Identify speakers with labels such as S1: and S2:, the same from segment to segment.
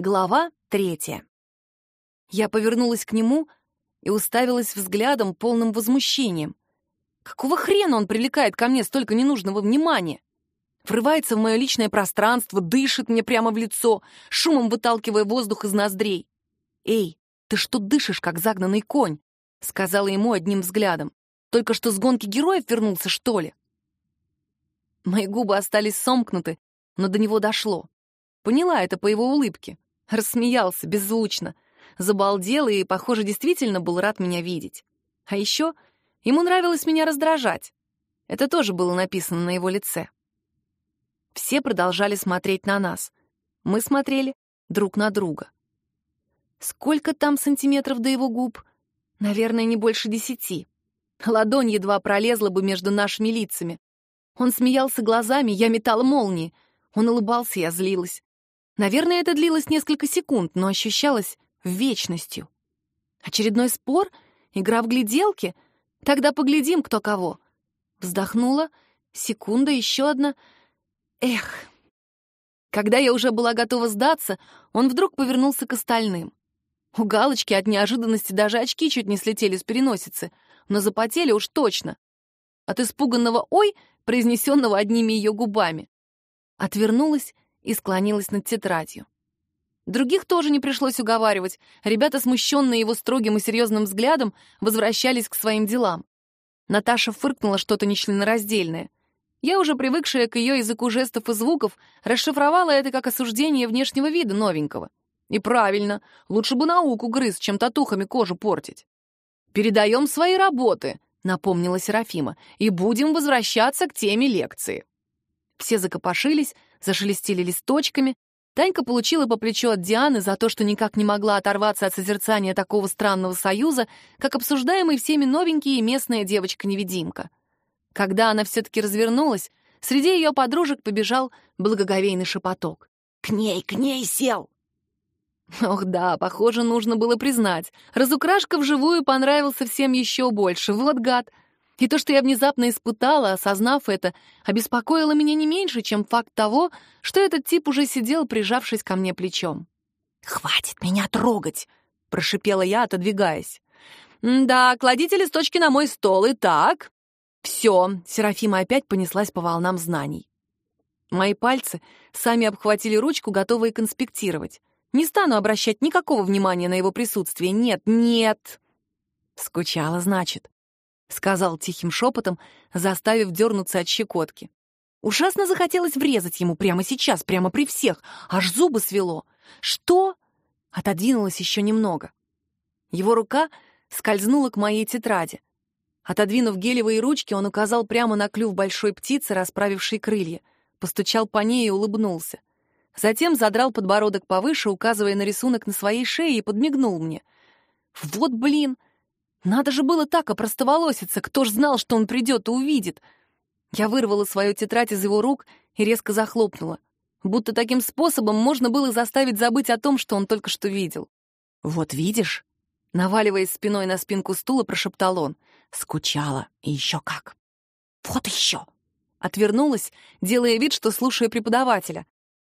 S1: Глава третья. Я повернулась к нему и уставилась взглядом, полным возмущением. Какого хрена он привлекает ко мне столько ненужного внимания? Врывается в мое личное пространство, дышит мне прямо в лицо, шумом выталкивая воздух из ноздрей. «Эй, ты что дышишь, как загнанный конь?» — сказала ему одним взглядом. «Только что с гонки героев вернулся, что ли?» Мои губы остались сомкнуты, но до него дошло. Поняла это по его улыбке. Рассмеялся беззвучно. Забалдел и, похоже, действительно был рад меня видеть. А еще ему нравилось меня раздражать. Это тоже было написано на его лице. Все продолжали смотреть на нас. Мы смотрели друг на друга. Сколько там сантиметров до его губ? Наверное, не больше десяти. Ладонь едва пролезла бы между нашими лицами. Он смеялся глазами, я метала молнии. Он улыбался, я злилась. Наверное, это длилось несколько секунд, но ощущалось вечностью. Очередной спор? Игра в гляделки? Тогда поглядим, кто кого. Вздохнула. Секунда, еще одна. Эх. Когда я уже была готова сдаться, он вдруг повернулся к остальным. У Галочки от неожиданности даже очки чуть не слетели с переносицы, но запотели уж точно. От испуганного «ой», произнесенного одними ее губами. Отвернулась и склонилась над тетрадью. Других тоже не пришлось уговаривать. Ребята, смущенные его строгим и серьезным взглядом, возвращались к своим делам. Наташа фыркнула что-то нечленораздельное. Я, уже привыкшая к ее языку жестов и звуков, расшифровала это как осуждение внешнего вида новенького. И правильно, лучше бы науку грыз, чем татухами кожу портить. «Передаем свои работы», — напомнила Серафима, «и будем возвращаться к теме лекции». Все закопошились, зашелестели листочками. Танька получила по плечу от Дианы за то, что никак не могла оторваться от созерцания такого странного союза, как обсуждаемый всеми новенький и местная девочка-невидимка. Когда она все-таки развернулась, среди ее подружек побежал благоговейный шепоток. «К ней, к ней сел!» Ох да, похоже, нужно было признать. Разукрашка вживую понравился всем еще больше. Вот гад! И то, что я внезапно испытала, осознав это, обеспокоило меня не меньше, чем факт того, что этот тип уже сидел, прижавшись ко мне плечом. «Хватит меня трогать!» — прошипела я, отодвигаясь. «Да, кладите листочки на мой стол, и так...» «Все», — Серафима опять понеслась по волнам знаний. Мои пальцы сами обхватили ручку, готовые конспектировать. Не стану обращать никакого внимания на его присутствие. Нет, нет. Скучала, значит. — сказал тихим шепотом, заставив дернуться от щекотки. Ужасно захотелось врезать ему прямо сейчас, прямо при всех, аж зубы свело. «Что?» — отодвинулась еще немного. Его рука скользнула к моей тетради. Отодвинув гелевые ручки, он указал прямо на клюв большой птицы, расправившей крылья, постучал по ней и улыбнулся. Затем задрал подбородок повыше, указывая на рисунок на своей шее, и подмигнул мне. «Вот блин!» Надо же было так опростоволоситься, кто ж знал, что он придет и увидит. Я вырвала свою тетрадь из его рук и резко захлопнула. Будто таким способом можно было заставить забыть о том, что он только что видел. «Вот видишь?» Наваливаясь спиной на спинку стула, прошептал он. Скучала, и еще как. «Вот еще!» Отвернулась, делая вид, что слушаю преподавателя.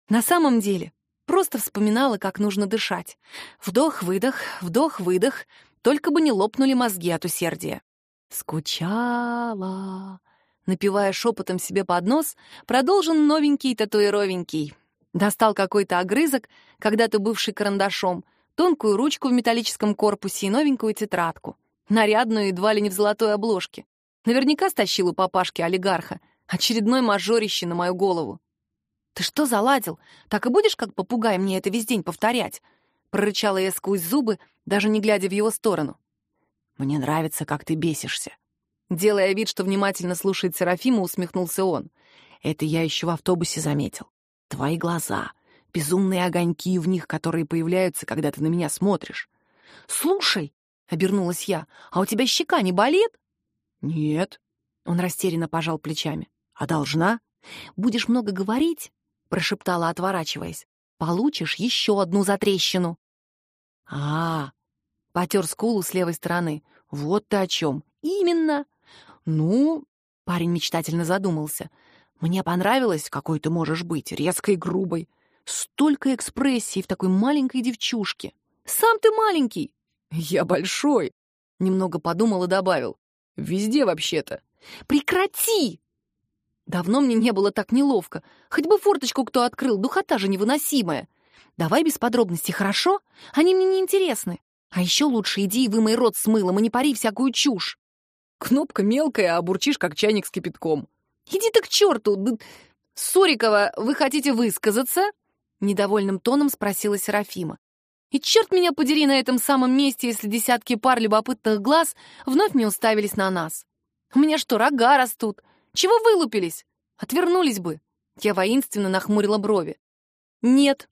S1: На самом деле, просто вспоминала, как нужно дышать. Вдох-выдох, вдох-выдох, только бы не лопнули мозги от усердия. «Скучала», напивая шепотом себе под нос, продолжил новенький татуировенький. Достал какой-то огрызок, когда-то бывший карандашом, тонкую ручку в металлическом корпусе и новенькую тетрадку, нарядную едва ли не в золотой обложке. Наверняка стащил у папашки олигарха, очередной мажорище на мою голову. «Ты что заладил? Так и будешь, как попугай, мне это весь день повторять?» Прорычала я сквозь зубы, даже не глядя в его сторону. «Мне нравится, как ты бесишься». Делая вид, что внимательно слушает Серафима, усмехнулся он. «Это я еще в автобусе заметил. Твои глаза, безумные огоньки в них, которые появляются, когда ты на меня смотришь». «Слушай», — обернулась я, — «а у тебя щека не болит?» «Нет», — он растерянно пожал плечами. «А должна?» «Будешь много говорить?» — прошептала, отворачиваясь. «Получишь еще одну затрещину». «А, потер скулу с левой стороны. Вот ты о чем. Именно. Ну, парень мечтательно задумался. Мне понравилось, какой ты можешь быть, резкой, грубой. Столько экспрессии в такой маленькой девчушке. Сам ты маленький. Я большой. Немного подумал и добавил. Везде вообще-то. Прекрати! Давно мне не было так неловко. Хоть бы форточку кто открыл, духота же невыносимая. Давай без подробностей, хорошо? Они мне не интересны. А еще лучше иди и вымой рот с мылом и не пари всякую чушь. Кнопка мелкая, а бурчишь, как чайник с кипятком. Иди ты к черту! Сорикова, вы хотите высказаться? Недовольным тоном спросила Серафима. И черт меня подери на этом самом месте, если десятки пар любопытных глаз вновь не уставились на нас. У меня что, рога растут? Чего вылупились? Отвернулись бы. Я воинственно нахмурила брови. Нет.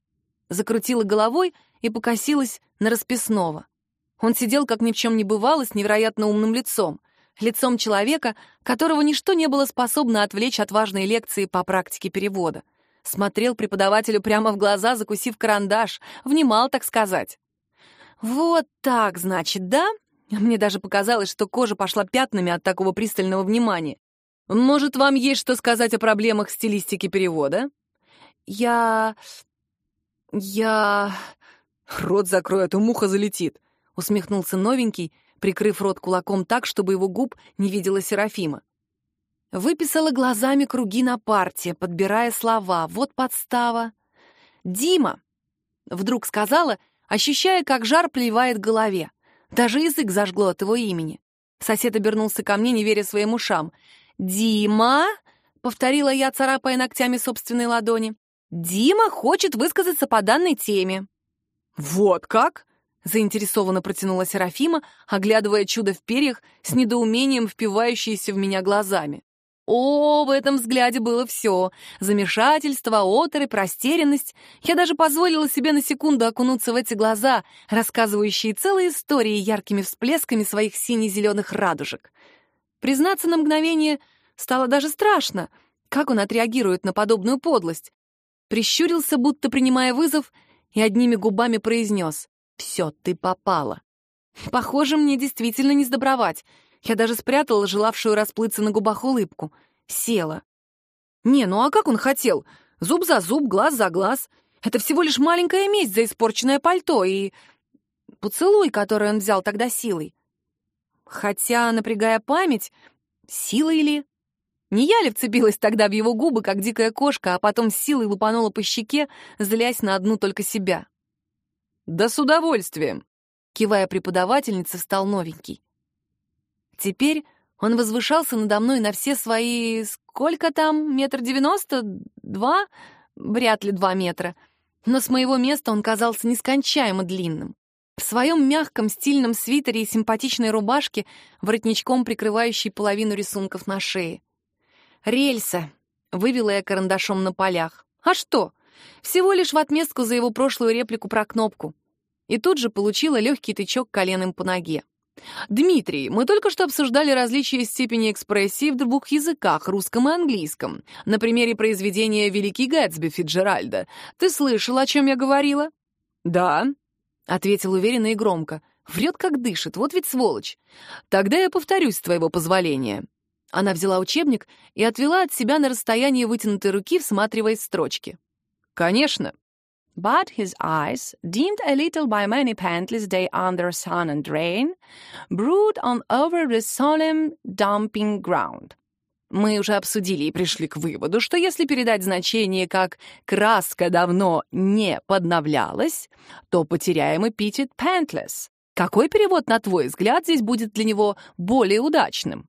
S1: Закрутила головой и покосилась на расписного. Он сидел, как ни в чем не бывало, с невероятно умным лицом. Лицом человека, которого ничто не было способно отвлечь от важной лекции по практике перевода. Смотрел преподавателю прямо в глаза, закусив карандаш. Внимал, так сказать. «Вот так, значит, да?» Мне даже показалось, что кожа пошла пятнами от такого пристального внимания. «Может, вам есть что сказать о проблемах стилистики перевода?» «Я... я...» «Рот закрой, а то муха залетит», — усмехнулся новенький, прикрыв рот кулаком так, чтобы его губ не видела Серафима. Выписала глазами круги на парте, подбирая слова. Вот подстава. «Дима!» — вдруг сказала, ощущая, как жар плевает голове. Даже язык зажгло от его имени. Сосед обернулся ко мне, не веря своим ушам. «Дима!» — повторила я, царапая ногтями собственной ладони. «Дима хочет высказаться по данной теме». «Вот как?» — заинтересованно протянула Серафима, оглядывая чудо в перьях с недоумением впивающиеся в меня глазами. О, в этом взгляде было все. Замешательство, оторопь, растерянность. Я даже позволила себе на секунду окунуться в эти глаза, рассказывающие целые истории яркими всплесками своих сине-зеленых радужек. Признаться на мгновение, стало даже страшно. Как он отреагирует на подобную подлость? Прищурился, будто принимая вызов, и одними губами произнес «Все, ты попала». Похоже, мне действительно не сдобровать — я даже спрятала желавшую расплыться на губах улыбку. Села. Не, ну а как он хотел? Зуб за зуб, глаз за глаз. Это всего лишь маленькая месть за испорченное пальто и... Поцелуй, который он взял тогда силой. Хотя, напрягая память, силой ли? Не я ли вцепилась тогда в его губы, как дикая кошка, а потом силой лупанула по щеке, злясь на одну только себя? «Да с удовольствием!» Кивая преподавательнице, стал новенький. Теперь он возвышался надо мной на все свои... Сколько там? Метр девяносто? Два? Вряд ли два метра. Но с моего места он казался нескончаемо длинным. В своем мягком стильном свитере и симпатичной рубашке, воротничком прикрывающей половину рисунков на шее. «Рельса», — вывела я карандашом на полях. «А что? Всего лишь в отместку за его прошлую реплику про кнопку». И тут же получила легкий тычок коленом по ноге. Дмитрий, мы только что обсуждали различия степени экспрессии в двух языках, русском и английском. На примере произведения «Великий Гэтсби» Фиджеральда. Ты слышал, о чем я говорила? Да, — ответил уверенно и громко. Врет, как дышит, вот ведь сволочь. Тогда я повторюсь, с твоего позволения. Она взяла учебник и отвела от себя на расстояние вытянутой руки, всматриваясь в строчки. Конечно. But his eyes, dimmed a little by many pantless day under sun and rain, brood on over the solemn dumping ground. Мы уже обсудили и пришли к выводу, что если передать значение как «краска давно не подновлялась», то потеряем эпитет «pantless». Какой перевод, на твой взгляд, здесь будет для него более удачным?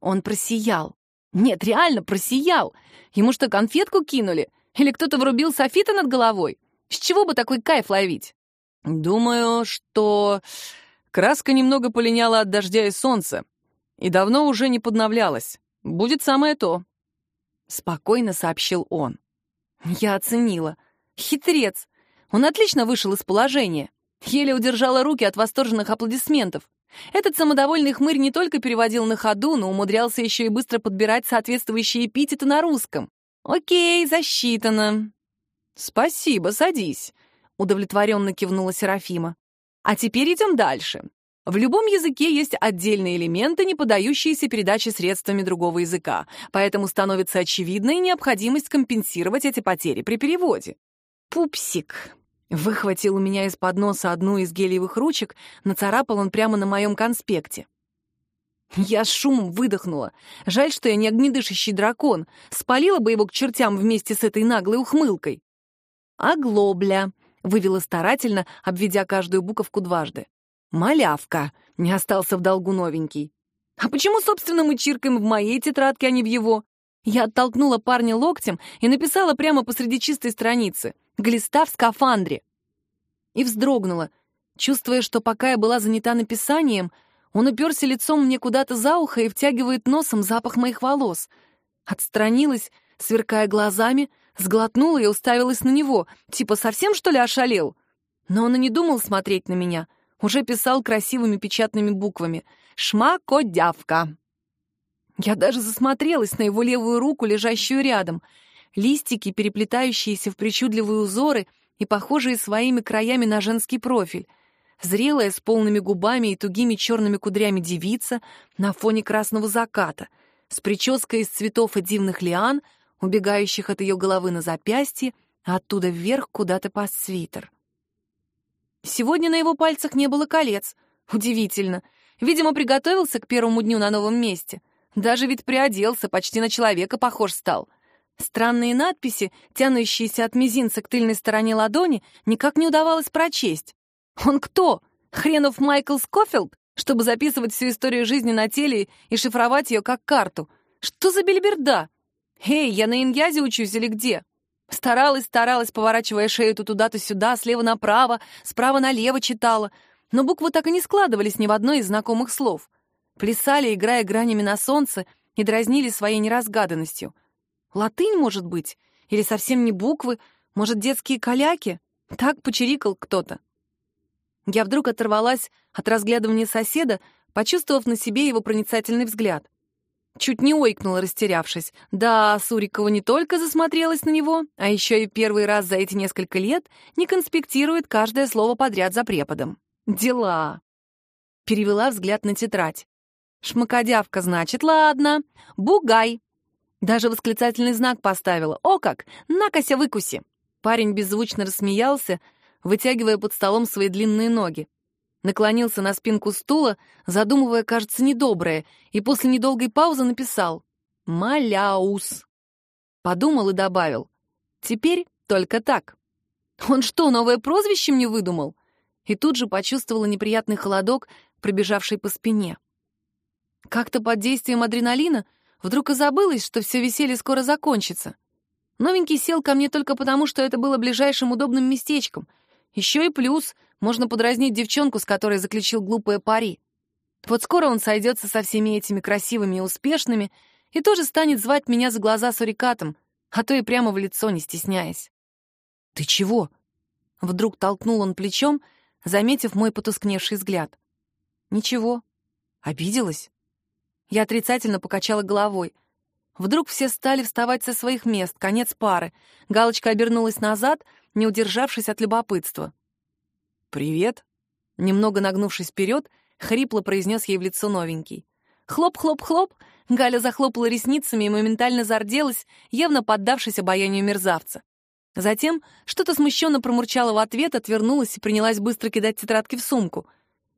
S1: Он просиял. Нет, реально просиял. Ему что, конфетку кинули? Или кто-то врубил софита над головой? С чего бы такой кайф ловить? Думаю, что краска немного полиняла от дождя и солнца и давно уже не подновлялась. Будет самое то. Спокойно сообщил он. Я оценила. Хитрец. Он отлично вышел из положения. Еле удержала руки от восторженных аплодисментов. Этот самодовольный хмырь не только переводил на ходу, но умудрялся еще и быстро подбирать соответствующие эпитеты на русском. Окей, засчитано. «Спасибо, садись», — удовлетворенно кивнула Серафима. «А теперь идем дальше. В любом языке есть отдельные элементы, не подающиеся передаче средствами другого языка, поэтому становится очевидной необходимость компенсировать эти потери при переводе. Пупсик. Выхватил у меня из-под носа одну из гелиевых ручек, нацарапал он прямо на моем конспекте. Я с шумом выдохнула. Жаль, что я не огнедышащий дракон. Спалила бы его к чертям вместе с этой наглой ухмылкой. «Оглобля», — вывела старательно, обведя каждую буковку дважды. «Малявка», — не остался в долгу новенький. «А почему, собственно, мы чиркаем в моей тетрадке, а не в его?» Я оттолкнула парня локтем и написала прямо посреди чистой страницы. «Глиста в скафандре». И вздрогнула, чувствуя, что пока я была занята написанием, он уперся лицом мне куда-то за ухо и втягивает носом запах моих волос. Отстранилась, сверкая глазами, сглотнула и уставилась на него, типа совсем, что ли, ошалел? Но он и не думал смотреть на меня, уже писал красивыми печатными буквами «Шмакодявка». Я даже засмотрелась на его левую руку, лежащую рядом. Листики, переплетающиеся в причудливые узоры и похожие своими краями на женский профиль. Зрелая, с полными губами и тугими черными кудрями девица на фоне красного заката, с прической из цветов и дивных лиан, убегающих от ее головы на запястье, а оттуда вверх куда-то под свитер. Сегодня на его пальцах не было колец. Удивительно. Видимо, приготовился к первому дню на новом месте — даже ведь приоделся, почти на человека похож стал. Странные надписи, тянущиеся от мизинца к тыльной стороне ладони, никак не удавалось прочесть. Он кто? Хренов Майкл Скофилд, чтобы записывать всю историю жизни на теле и шифровать ее как карту? Что за бельберда? Эй, я на иньязе учусь или где? Старалась, старалась, поворачивая шею то туда, то сюда, слева направо, справа налево читала, но буквы так и не складывались ни в одно из знакомых слов — плясали, играя гранями на солнце, и дразнили своей неразгаданностью. Латынь, может быть? Или совсем не буквы? Может, детские каляки? Так почирикал кто-то. Я вдруг оторвалась от разглядывания соседа, почувствовав на себе его проницательный взгляд. Чуть не ойкнула, растерявшись. Да, Сурикова не только засмотрелась на него, а еще и первый раз за эти несколько лет не конспектирует каждое слово подряд за преподом. Дела. Перевела взгляд на тетрадь. Шмакодявка, значит, ладно. Бугай. Даже восклицательный знак поставила. О как! Накося выкуси. Парень беззвучно рассмеялся, вытягивая под столом свои длинные ноги. Наклонился на спинку стула, задумывая, кажется, недоброе, и после недолгой паузы написал «Маляус». Подумал и добавил «Теперь только так». Он что, новое прозвище мне выдумал? И тут же почувствовала неприятный холодок, пробежавший по спине. Как-то под действием адреналина вдруг и забылось, что все веселье скоро закончится. Новенький сел ко мне только потому, что это было ближайшим удобным местечком. Еще и плюс, можно подразнить девчонку, с которой заключил глупое пари. Вот скоро он сойдется со всеми этими красивыми и успешными и тоже станет звать меня за глаза сурикатом, а то и прямо в лицо, не стесняясь. «Ты чего?» Вдруг толкнул он плечом, заметив мой потускневший взгляд. «Ничего. Обиделась?» Я отрицательно покачала головой. Вдруг все стали вставать со своих мест, конец пары. Галочка обернулась назад, не удержавшись от любопытства. «Привет!» Немного нагнувшись вперед, хрипло произнес ей в лицо новенький. Хлоп-хлоп-хлоп, Галя захлопала ресницами и моментально зарделась, явно поддавшись обаянию мерзавца. Затем что-то смущенно промурчала в ответ, отвернулась и принялась быстро кидать тетрадки в сумку.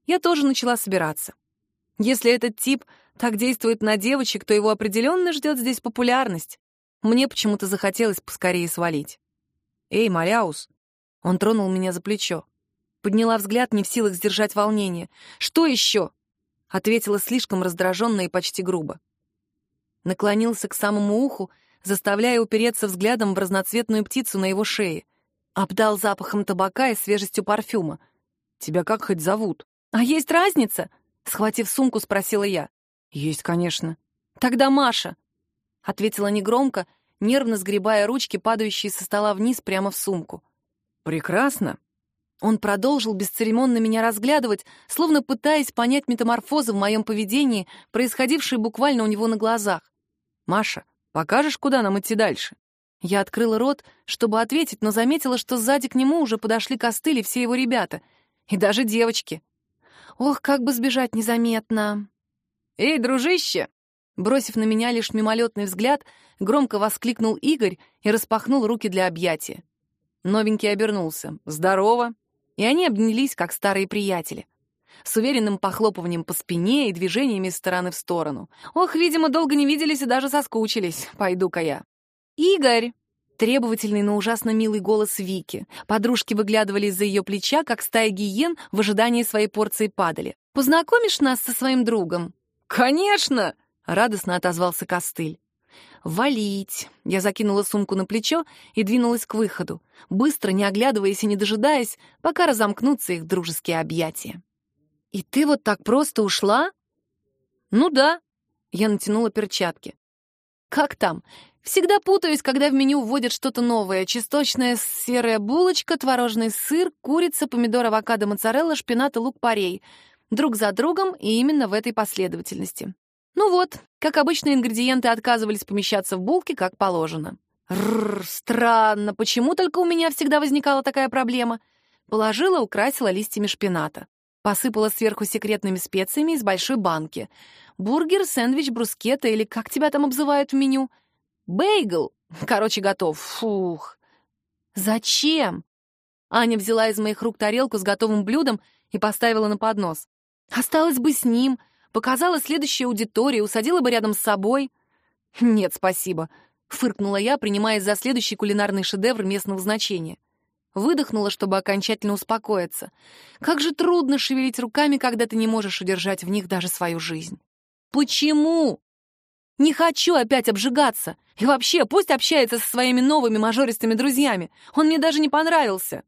S1: Я тоже начала собираться. Если этот тип так действует на девочек, то его определенно ждет здесь популярность. Мне почему-то захотелось поскорее свалить. «Эй, Маляус!» Он тронул меня за плечо. Подняла взгляд, не в силах сдержать волнение. «Что еще?» Ответила слишком раздраженно и почти грубо. Наклонился к самому уху, заставляя упереться взглядом в разноцветную птицу на его шее. Обдал запахом табака и свежестью парфюма. «Тебя как хоть зовут?» «А есть разница?» Схватив сумку, спросила я. «Есть, конечно». «Тогда Маша», — ответила негромко, нервно сгребая ручки, падающие со стола вниз прямо в сумку.
S2: «Прекрасно».
S1: Он продолжил бесцеремонно меня разглядывать, словно пытаясь понять метаморфозы в моем поведении, происходившие буквально у него на глазах.
S2: «Маша, покажешь, куда нам идти дальше?»
S1: Я открыла рот, чтобы ответить, но заметила, что сзади к нему уже подошли костыли все его ребята. И даже девочки. Ох, как бы сбежать незаметно.
S2: «Эй, дружище!»
S1: Бросив на меня лишь мимолетный взгляд, громко воскликнул Игорь и распахнул руки для объятия. Новенький обернулся. «Здорово!» И они обнялись, как старые приятели. С уверенным похлопыванием по спине и движениями из стороны в сторону. Ох, видимо, долго не виделись и даже соскучились. Пойду-ка я. «Игорь!» Требовательный, но ужасно милый голос Вики. Подружки выглядывали из-за ее плеча, как стая гиен в ожидании своей порции падали. «Познакомишь нас со своим другом?»
S2: «Конечно!» — радостно отозвался Костыль.
S1: «Валить!» Я закинула сумку на плечо и двинулась к выходу, быстро, не оглядываясь и не дожидаясь, пока разомкнутся их дружеские объятия. «И ты вот так просто ушла?»
S2: «Ну да», —
S1: я натянула перчатки. «Как там? Всегда путаюсь, когда в меню вводят что-то новое. Чесночная серая булочка, творожный сыр, курица, помидор, авокадо, моцарелла, шпинат и лук-порей. Друг за другом и именно в этой последовательности. Ну вот, как обычно, ингредиенты отказывались помещаться в булки, как положено. Рррр, странно, почему только у меня всегда возникала такая проблема? Положила, украсила листьями шпината. Посыпала сверху секретными специями из большой банки. Бургер, сэндвич, брускетта или как тебя там обзывают в меню? Бейгл. Короче, готов. Фух. Зачем? Аня взяла из моих рук тарелку с готовым блюдом и поставила на поднос. Осталось бы с ним — показала следующей аудитории, усадила бы рядом с собой. «Нет, спасибо», — фыркнула я, принимаясь за следующий кулинарный шедевр местного значения. Выдохнула, чтобы окончательно успокоиться. Как же трудно шевелить руками, когда ты не можешь удержать в них даже свою жизнь. Почему? Не хочу опять обжигаться. И вообще, пусть общается со своими новыми мажористыми друзьями. Он мне даже не понравился.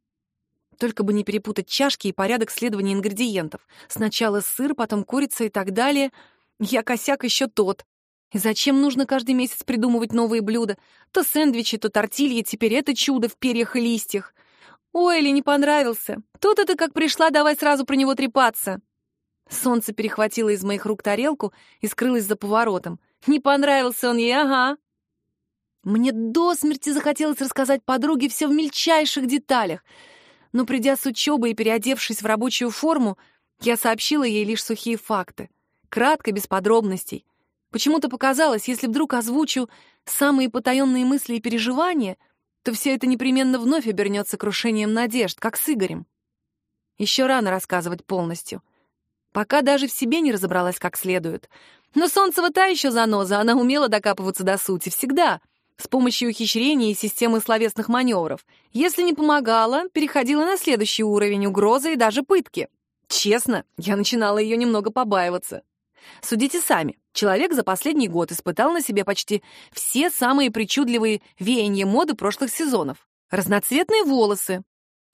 S1: Только бы не перепутать чашки и порядок следования ингредиентов. Сначала сыр, потом курица и так далее. Я косяк еще тот. И зачем нужно каждый месяц придумывать новые блюда? То сэндвичи, то тортильи, теперь это чудо в перьях и листьях. Ой, или не понравился. Тут ты как пришла, давай сразу про него трепаться. Солнце перехватило из моих рук тарелку и скрылось за поворотом. Не понравился он ей, ага. Мне до смерти захотелось рассказать подруге все в мельчайших деталях — но придя с учебы и переодевшись в рабочую форму, я сообщила ей лишь сухие факты, кратко, без подробностей. Почему-то показалось, если вдруг озвучу самые потаенные мысли и переживания, то все это непременно вновь обернется крушением надежд, как с Игорем. Еще рано рассказывать полностью. Пока даже в себе не разобралась как следует. Но Солнцева та еще заноза, она умела докапываться до сути, всегда — с помощью ухищрений и системы словесных маневров. Если не помогала, переходила на следующий уровень угрозы и даже пытки. Честно, я начинала ее немного побаиваться. Судите сами. Человек за последний год испытал на себе почти все самые причудливые веяния моды прошлых сезонов. Разноцветные волосы.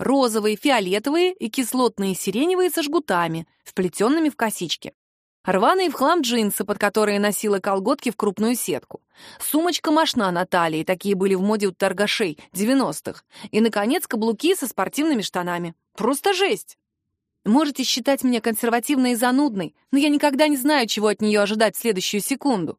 S1: Розовые, фиолетовые и кислотные сиреневые со жгутами, вплетенными в косички. Рваные в хлам джинсы, под которые носила колготки в крупную сетку. Сумочка-машна на талии, такие были в моде у торгашей 90-х. И, наконец, каблуки со спортивными штанами. Просто жесть! Можете считать меня консервативной и занудной, но я никогда не знаю, чего от нее ожидать в следующую секунду.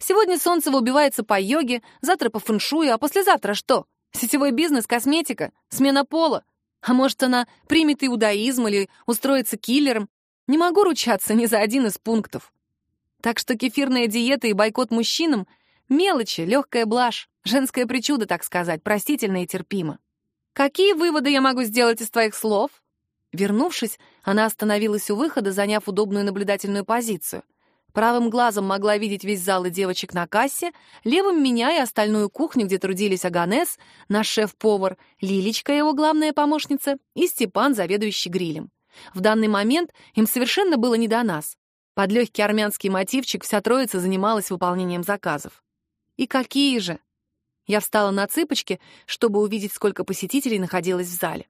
S1: Сегодня Солнцева убивается по йоге, завтра по фэншую, а послезавтра что? Сетевой бизнес, косметика, смена пола? А может, она примет иудаизм или устроится киллером, не могу ручаться ни за один из пунктов. Так что кефирная диета и бойкот мужчинам — мелочи, легкая блажь, женское причуда, так сказать, простительно и терпимо. Какие выводы я могу сделать из твоих слов? Вернувшись, она остановилась у выхода, заняв удобную наблюдательную позицию. Правым глазом могла видеть весь зал и девочек на кассе, левым меня и остальную кухню, где трудились Аганес, наш шеф-повар, Лилечка, его главная помощница, и Степан, заведующий грилем. В данный момент им совершенно было не до нас. Под легкий армянский мотивчик вся троица занималась выполнением заказов. И какие же? Я встала на цыпочки, чтобы увидеть, сколько посетителей находилось в зале.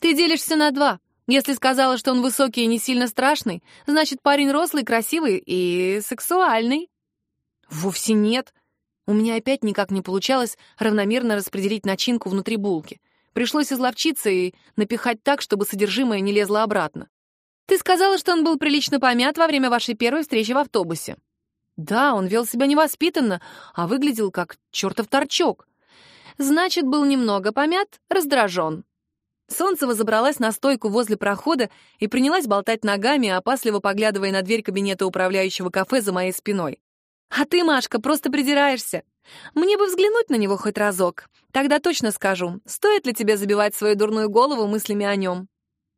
S1: «Ты делишься на два. Если сказала, что он высокий и не сильно страшный, значит, парень рослый, красивый и сексуальный». «Вовсе нет», у меня опять никак не получалось равномерно распределить начинку внутри булки. Пришлось изловчиться и напихать так, чтобы содержимое не лезло обратно. «Ты сказала, что он был прилично помят во время вашей первой встречи в автобусе». «Да, он вел себя невоспитанно, а выглядел как чертов торчок. Значит, был немного помят, раздражен». Солнцева забралась на стойку возле прохода и принялась болтать ногами, опасливо поглядывая на дверь кабинета управляющего кафе за моей спиной. «А ты, Машка, просто придираешься. Мне бы взглянуть на него хоть разок. Тогда точно скажу, стоит ли тебе забивать свою дурную голову мыслями о нем.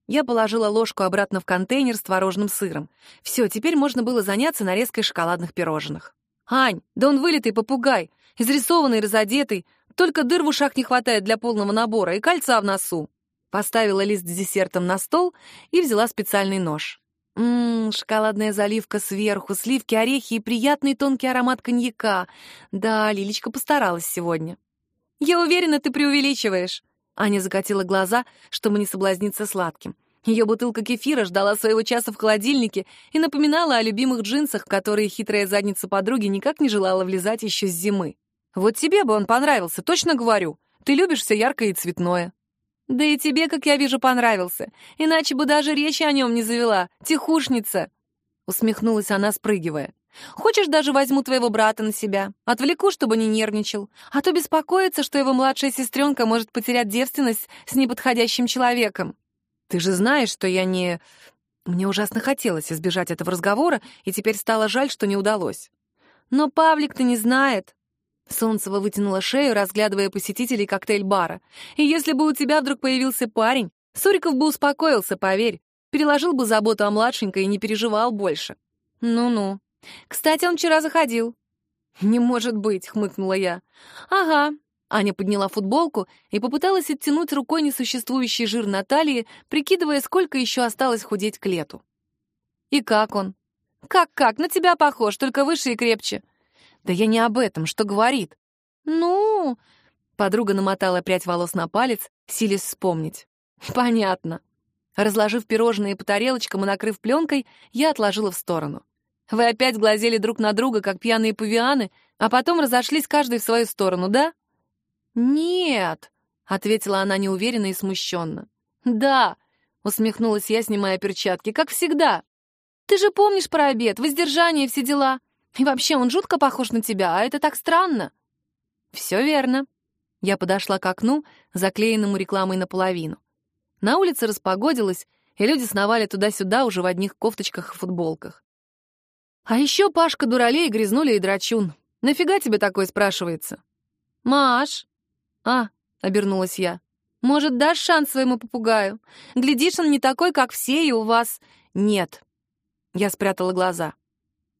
S1: Я положила ложку обратно в контейнер с творожным сыром. Все, теперь можно было заняться нарезкой шоколадных пирожных. «Ань, да он вылитый попугай, изрисованный, разодетый, только дыр в ушах не хватает для полного набора и кольца в носу». Поставила лист с десертом на стол и взяла специальный нож. Ммм, шоколадная заливка сверху, сливки, орехи и приятный тонкий аромат коньяка. Да, Лилечка постаралась сегодня. «Я уверена, ты преувеличиваешь». Аня закатила глаза, чтобы не соблазниться сладким. Ее бутылка кефира ждала своего часа в холодильнике и напоминала о любимых джинсах, которые хитрая задница подруги никак не желала влезать еще с зимы. «Вот тебе бы он понравился, точно говорю. Ты любишь все яркое и цветное». «Да и тебе, как я вижу, понравился. Иначе бы даже речи о нем не завела. Тихушница!» Усмехнулась она, спрыгивая. Хочешь, даже возьму твоего брата на себя. Отвлеку, чтобы не нервничал. А то беспокоится, что его младшая сестренка может потерять девственность с неподходящим человеком. Ты же знаешь, что я не... Мне ужасно хотелось избежать этого разговора, и теперь стало жаль, что не удалось. Но Павлик-то не знает. Солнцева вытянула шею, разглядывая посетителей коктейль-бара. И если бы у тебя вдруг появился парень, Суриков бы успокоился, поверь. Переложил бы заботу о младшенькой и не переживал больше. Ну-ну. Кстати, он вчера заходил». «Не может быть», — хмыкнула я. «Ага». Аня подняла футболку и попыталась оттянуть рукой несуществующий жир на талии, прикидывая, сколько еще осталось худеть к лету. «И как он?» «Как-как? На тебя похож, только выше и крепче». «Да я не об этом, что говорит?» «Ну...» Подруга намотала прядь волос на палец, силясь вспомнить. «Понятно». Разложив пирожные по тарелочкам и накрыв пленкой, я отложила в сторону. Вы опять глазели друг на друга, как пьяные павианы, а потом разошлись каждый в свою сторону, да?» «Нет», — ответила она неуверенно и смущенно. «Да», — усмехнулась я, снимая перчатки, — «как всегда. Ты же помнишь про обед, воздержание все дела. И вообще он жутко похож на тебя, а это так странно». «Все верно». Я подошла к окну, заклеенному рекламой наполовину. На улице распогодилось, и люди сновали туда-сюда уже в одних кофточках и футболках. А еще Пашка Дуралей, и Грязнуля и Драчун. Нафига тебе такой спрашивается? Маш? А, обернулась я. Может, дашь шанс своему попугаю? Глядишь, он не такой, как все, и у вас... Нет. Я спрятала глаза.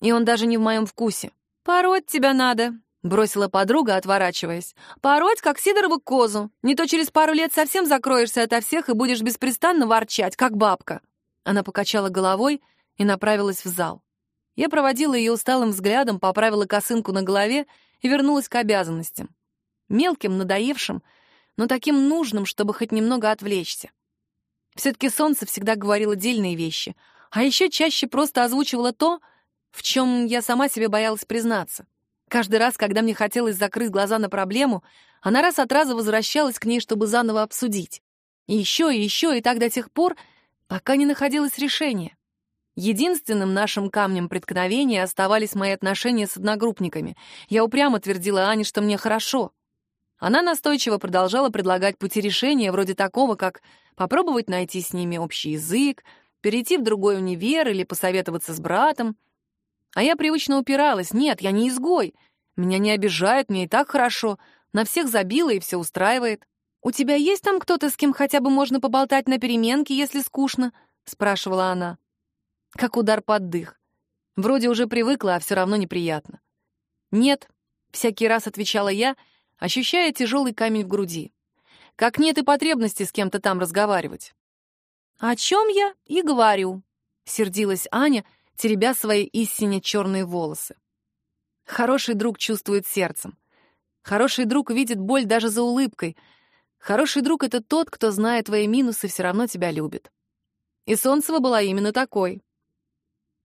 S1: И он даже не в моем вкусе. Пороть тебя надо, бросила подруга, отворачиваясь. Пороть, как Сидорову козу. Не то через пару лет совсем закроешься ото всех и будешь беспрестанно ворчать, как бабка. Она покачала головой и направилась в зал. Я проводила ее усталым взглядом, поправила косынку на голове и вернулась к обязанностям. Мелким, надоевшим, но таким нужным, чтобы хоть немного отвлечься. Все-таки солнце всегда говорило дельные вещи, а еще чаще просто озвучивало то, в чем я сама себе боялась признаться. Каждый раз, когда мне хотелось закрыть глаза на проблему, она раз от раза возвращалась к ней, чтобы заново обсудить. И еще, и еще, и так до тех пор, пока не находилось решения. Единственным нашим камнем преткновения оставались мои отношения с одногруппниками. Я упрямо твердила Ане, что мне хорошо. Она настойчиво продолжала предлагать пути решения, вроде такого, как попробовать найти с ними общий язык, перейти в другой универ или посоветоваться с братом. А я привычно упиралась. Нет, я не изгой. Меня не обижают, мне и так хорошо. На всех забила и все устраивает. «У тебя есть там кто-то, с кем хотя бы можно поболтать на переменке, если скучно?» — спрашивала она. Как удар под дых. Вроде уже привыкла, а все равно неприятно. «Нет», — всякий раз отвечала я, ощущая тяжелый камень в груди. «Как нет и потребности с кем-то там разговаривать». «О чем я и говорю», — сердилась Аня, теребя свои истинно черные волосы. Хороший друг чувствует сердцем. Хороший друг видит боль даже за улыбкой. Хороший друг — это тот, кто, зная твои минусы, все равно тебя любит. И Солнцева была именно такой.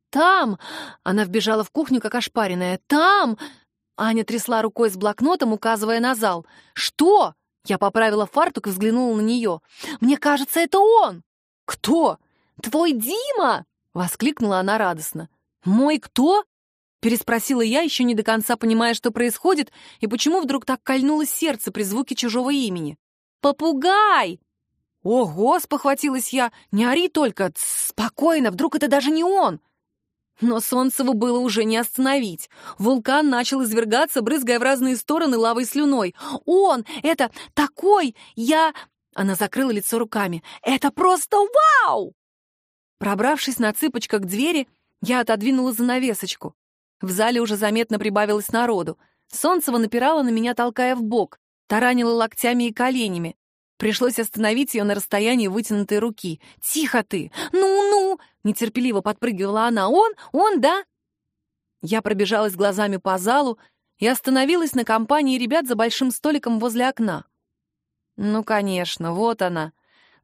S1: «Там!» — она вбежала в кухню, как ошпаренная. «Там!» — Аня трясла рукой с блокнотом, указывая на зал. «Что?» — я поправила фартук и взглянула на нее. «Мне кажется, это он!» «Кто?» «Твой Дима!» — воскликнула она радостно. «Мой кто?» — переспросила я, еще не до конца понимая, что происходит, и почему вдруг так кольнуло сердце при звуке чужого имени. «Попугай!» «Ого!» — спохватилась я. «Не ори только! Тс, спокойно, вдруг это даже не он!» Но Солнцеву было уже не остановить. Вулкан начал извергаться, брызгая в разные стороны лавой слюной. «Он! Это такой! Я...» Она закрыла лицо руками. «Это просто вау!» Пробравшись на цыпочках к двери, я отодвинула занавесочку. В зале уже заметно прибавилось народу. Солнцева напирала на меня, толкая в бок, таранила локтями и коленями. Пришлось остановить ее на расстоянии вытянутой руки. «Тихо ты! Ну-ну!» — нетерпеливо подпрыгивала она. «Он? Он, да?» Я пробежалась глазами по залу и остановилась на компании ребят за большим столиком возле окна. Ну, конечно, вот она.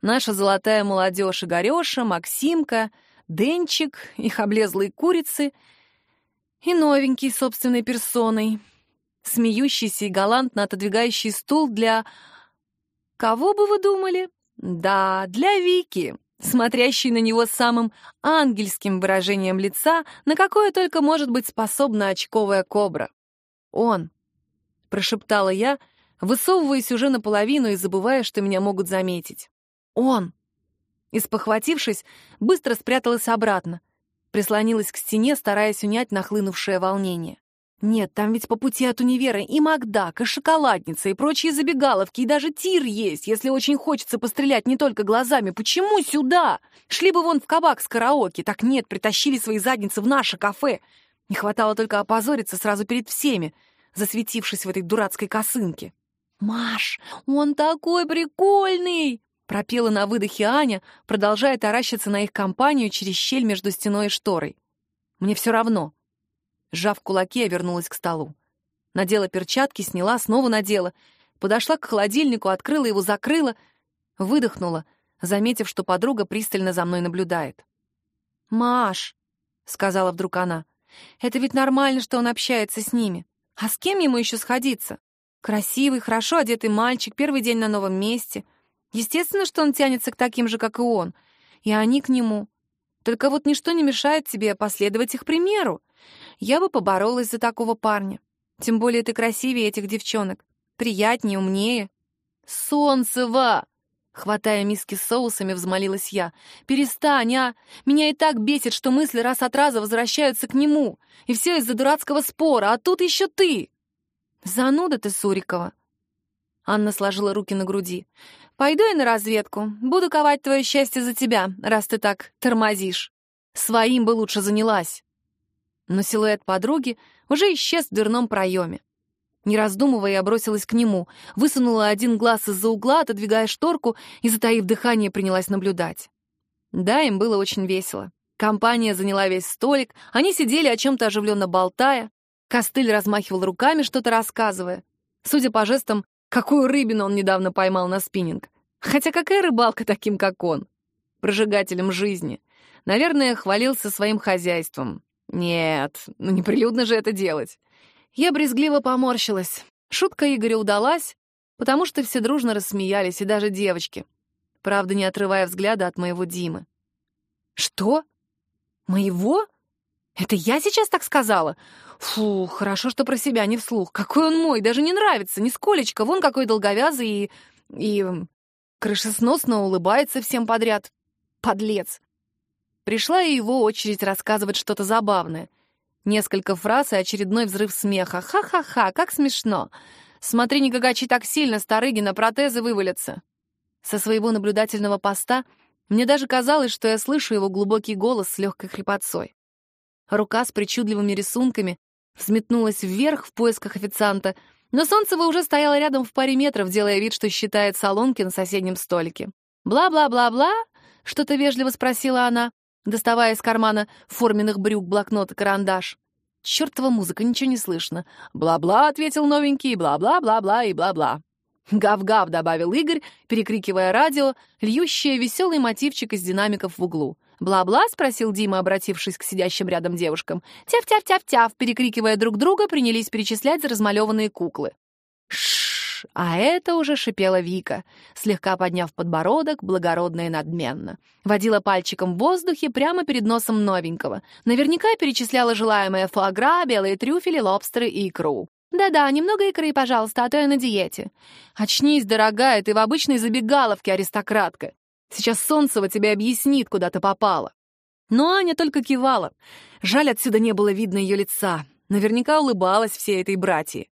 S1: Наша золотая молодежь Игореша, Максимка, Денчик, их облезлые курицы и новенький собственной персоной, смеющийся и галантно отодвигающий стул для Кого бы вы думали? Да, для Вики, смотрящей на него самым ангельским выражением лица, на какое только может быть способна очковая кобра. «Он», — прошептала я, высовываясь уже наполовину и забывая, что меня могут заметить. «Он!» И, спохватившись, быстро спряталась обратно, прислонилась к стене, стараясь унять нахлынувшее волнение. Нет, там ведь по пути от универа и Макдак, и шоколадница, и прочие забегаловки, и даже тир есть, если очень хочется пострелять не только глазами. Почему сюда? Шли бы вон в кабак с караоке. Так нет, притащили свои задницы в наше кафе. Не хватало только опозориться сразу перед всеми, засветившись в этой дурацкой косынке. «Маш, он такой прикольный!» Пропела на выдохе Аня, продолжая таращиться на их компанию через щель между стеной и шторой. «Мне все равно», Сжав кулаки, я вернулась к столу. Надела перчатки, сняла, снова надела. Подошла к холодильнику, открыла его, закрыла. Выдохнула, заметив, что подруга пристально за мной наблюдает. «Маш», — сказала вдруг она, — «это ведь нормально, что он общается с ними. А с кем ему еще сходиться? Красивый, хорошо одетый мальчик, первый день на новом месте. Естественно, что он тянется к таким же, как и он. И они к нему. Только вот ничто не мешает тебе последовать их примеру. Я бы поборолась за такого парня. Тем более ты красивее этих девчонок. Приятнее, умнее. Солнцева! Хватая миски с соусами, взмолилась я. «Перестань, а! Меня и так бесит, что мысли раз от раза возвращаются к нему. И все из-за дурацкого спора, а тут еще ты!» «Зануда ты, Сурикова!» Анна сложила руки на груди. «Пойду я на разведку. Буду ковать твое счастье за тебя, раз ты так тормозишь. Своим бы лучше занялась» но силуэт подруги уже исчез в дверном проеме. Не раздумывая, я бросилась к нему, высунула один глаз из-за угла, отодвигая шторку и, затаив дыхание, принялась наблюдать. Да, им было очень весело. Компания заняла весь столик, они сидели о чем-то оживленно болтая. Костыль размахивал руками, что-то рассказывая. Судя по жестам, какую рыбину он недавно поймал на спиннинг. Хотя какая рыбалка таким, как он? Прожигателем жизни. Наверное, хвалился своим хозяйством. Нет, ну неприлюдно же это делать. Я брезгливо поморщилась. Шутка Игоря удалась, потому что все дружно рассмеялись, и даже девочки. Правда, не отрывая взгляда от моего Димы. «Что? Моего? Это я сейчас так сказала? Фу, хорошо, что про себя не вслух. Какой он мой, даже не нравится, нисколечко. Вон какой долговязый и... и... крышесносно улыбается всем подряд. Подлец. Пришла и его очередь рассказывать что-то забавное. Несколько фраз и очередной взрыв смеха. «Ха-ха-ха, как смешно! Смотри, не гагачи так сильно, старыги, на протезы вывалятся!» Со своего наблюдательного поста мне даже казалось, что я слышу его глубокий голос с легкой хрипотцой. Рука с причудливыми рисунками взметнулась вверх в поисках официанта, но Солнцева уже стояла рядом в паре метров, делая вид, что считает солонки на соседнем столике. «Бла-бла-бла-бла?» — что-то вежливо спросила она доставая из кармана форменных брюк блокнот и карандаш. «Чёртова музыка, ничего не слышно. Бла-бла», — ответил новенький, бла-бла-бла-бла и бла-бла. «Гав-гав», — добавил Игорь, перекрикивая радио, льющее веселый мотивчик из динамиков в углу. «Бла-бла?» — спросил Дима, обратившись к сидящим рядом девушкам. «Тяв-тяв-тяв-тяв», перекрикивая друг друга, принялись перечислять размалеванные куклы. Шш! а это уже шипела Вика, слегка подняв подбородок, благородно и надменно. Водила пальчиком в воздухе прямо перед носом новенького. Наверняка перечисляла желаемое фуагра, белые трюфели, лобстеры и икру. «Да-да, немного икры, пожалуйста, а то я на диете». «Очнись, дорогая, ты в обычной забегаловке, аристократка. Сейчас Солнцева тебе объяснит, куда ты попала». Но Аня только кивала. Жаль, отсюда не было видно ее лица. Наверняка улыбалась всей этой братьи.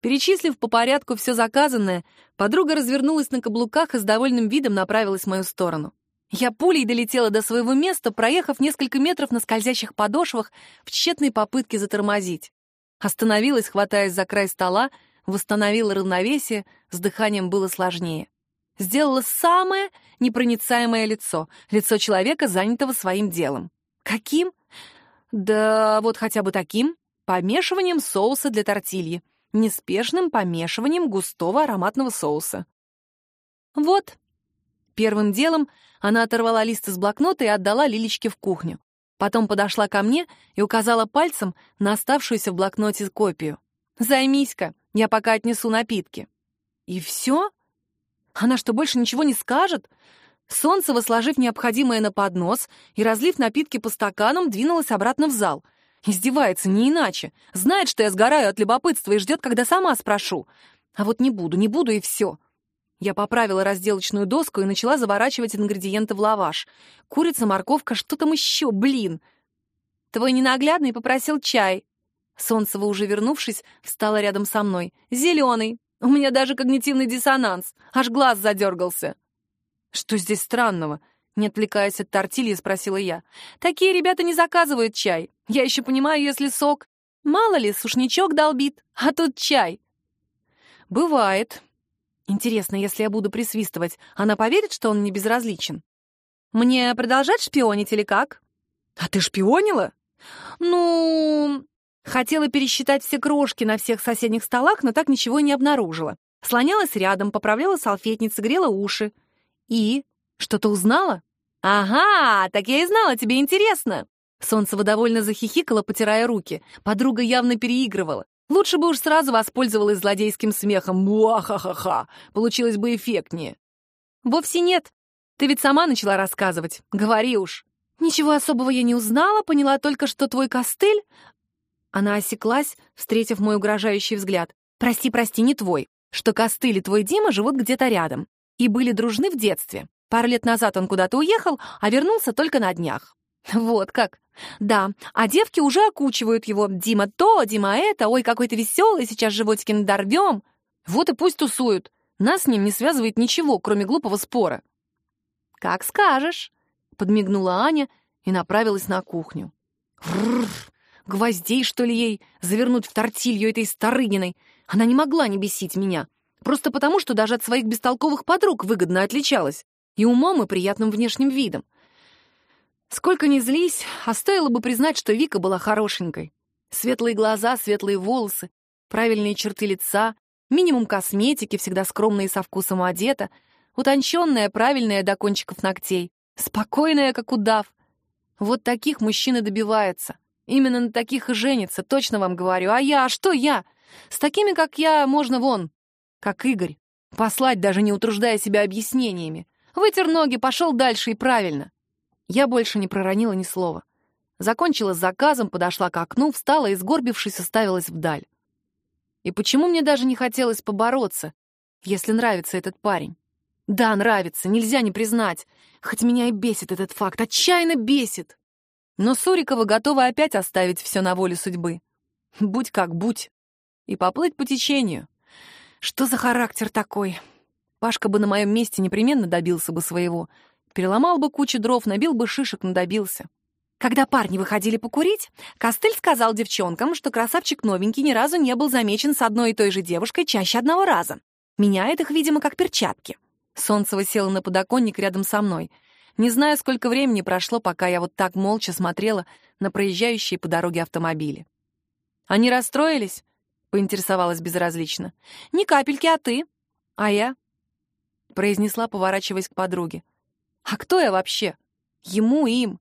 S1: Перечислив по порядку все заказанное, подруга развернулась на каблуках и с довольным видом направилась в мою сторону. Я пулей долетела до своего места, проехав несколько метров на скользящих подошвах в тщетной попытке затормозить. Остановилась, хватаясь за край стола, восстановила равновесие, с дыханием было сложнее. Сделала самое непроницаемое лицо, лицо человека, занятого своим делом. Каким? Да вот хотя бы таким, помешиванием соуса для тортильи, неспешным помешиванием густого ароматного соуса. Вот. Первым делом она оторвала лист из блокнота и отдала Лилечке в кухню. Потом подошла ко мне и указала пальцем на оставшуюся в блокноте копию. «Займись-ка, я пока отнесу напитки». «И все? Она что, больше ничего не скажет?» Солнцева, сложив необходимое на поднос и разлив напитки по стаканам, двинулась обратно в зал. Издевается, не иначе. Знает, что я сгораю от любопытства и ждет, когда сама спрошу. А вот не буду, не буду и все. Я поправила разделочную доску и начала заворачивать ингредиенты в лаваш. Курица, морковка, что там еще, блин? Твой ненаглядный попросил чай. Солнцева, уже вернувшись, встала рядом со мной. Зеленый. У меня даже когнитивный диссонанс. Аж глаз задергался. Что здесь странного? Не отвлекаясь от тортильи, спросила я. Такие ребята не заказывают чай. Я еще понимаю, если сок. Мало ли, сушничок долбит, а тут чай. Бывает, Интересно, если я буду присвистывать, она поверит, что он не безразличен? Мне продолжать шпионить или как? А ты шпионила? Ну, хотела пересчитать все крошки на всех соседних столах, но так ничего и не обнаружила. Слонялась рядом, поправляла салфетницы, грела уши. И? Что-то узнала? Ага, так я и знала, тебе интересно. Солнцево довольно захихикала, потирая руки. Подруга явно переигрывала. Лучше бы уж сразу воспользовалась злодейским смехом. Муа-ха-ха-ха. Получилось бы эффектнее. Вовсе нет. Ты ведь сама начала рассказывать. Говори уж. Ничего особого я не узнала, поняла только, что твой костыль... Она осеклась, встретив мой угрожающий взгляд. «Прости, прости, не твой. Что костыль и твой Дима живут где-то рядом. И были дружны в детстве. Пару лет назад он куда-то уехал, а вернулся только на днях. Вот как. Да, а девки уже окучивают его. Дима то, Дима это, ой, какой ты веселый, сейчас животики надорвем. Вот и пусть тусуют. Нас с ним не связывает ничего, кроме глупого спора. Как скажешь, подмигнула Аня и направилась на кухню. Рррр, гвоздей, что ли, ей завернуть в тортилью этой старыгиной? Она не могла не бесить меня. Просто потому, что даже от своих бестолковых подруг выгодно отличалась. И умом, и приятным внешним видом. Сколько ни злись, а стоило бы признать, что Вика была хорошенькой. Светлые глаза, светлые волосы, правильные черты лица, минимум косметики, всегда скромная и со вкусом одета, утонченная, правильная до кончиков ногтей, спокойная, как удав. Вот таких мужчины добиваются. Именно на таких и женятся, точно вам говорю. А я, а что я? С такими, как я, можно вон, как Игорь. Послать, даже не утруждая себя объяснениями. Вытер ноги, пошел дальше и правильно. Я больше не проронила ни слова. Закончила с заказом, подошла к окну, встала и, сгорбившись, уставилась вдаль. И почему мне даже не хотелось побороться, если нравится этот парень? Да, нравится, нельзя не признать. Хоть меня и бесит этот факт, отчаянно бесит. Но Сурикова готова опять оставить все на волю судьбы. Будь как будь. И поплыть по течению. Что за характер такой? Пашка бы на моем месте непременно добился бы своего — Переломал бы кучу дров, набил бы шишек, но добился. Когда парни выходили покурить, Костыль сказал девчонкам, что красавчик новенький ни разу не был замечен с одной и той же девушкой чаще одного раза. Меняет их, видимо, как перчатки. Солнцева села на подоконник рядом со мной. Не знаю, сколько времени прошло, пока я вот так молча смотрела на проезжающие по дороге автомобили. «Они расстроились?» — поинтересовалась безразлично. «Ни капельки, а ты?» «А я?» — произнесла, поворачиваясь к подруге. А кто я вообще? Ему, им.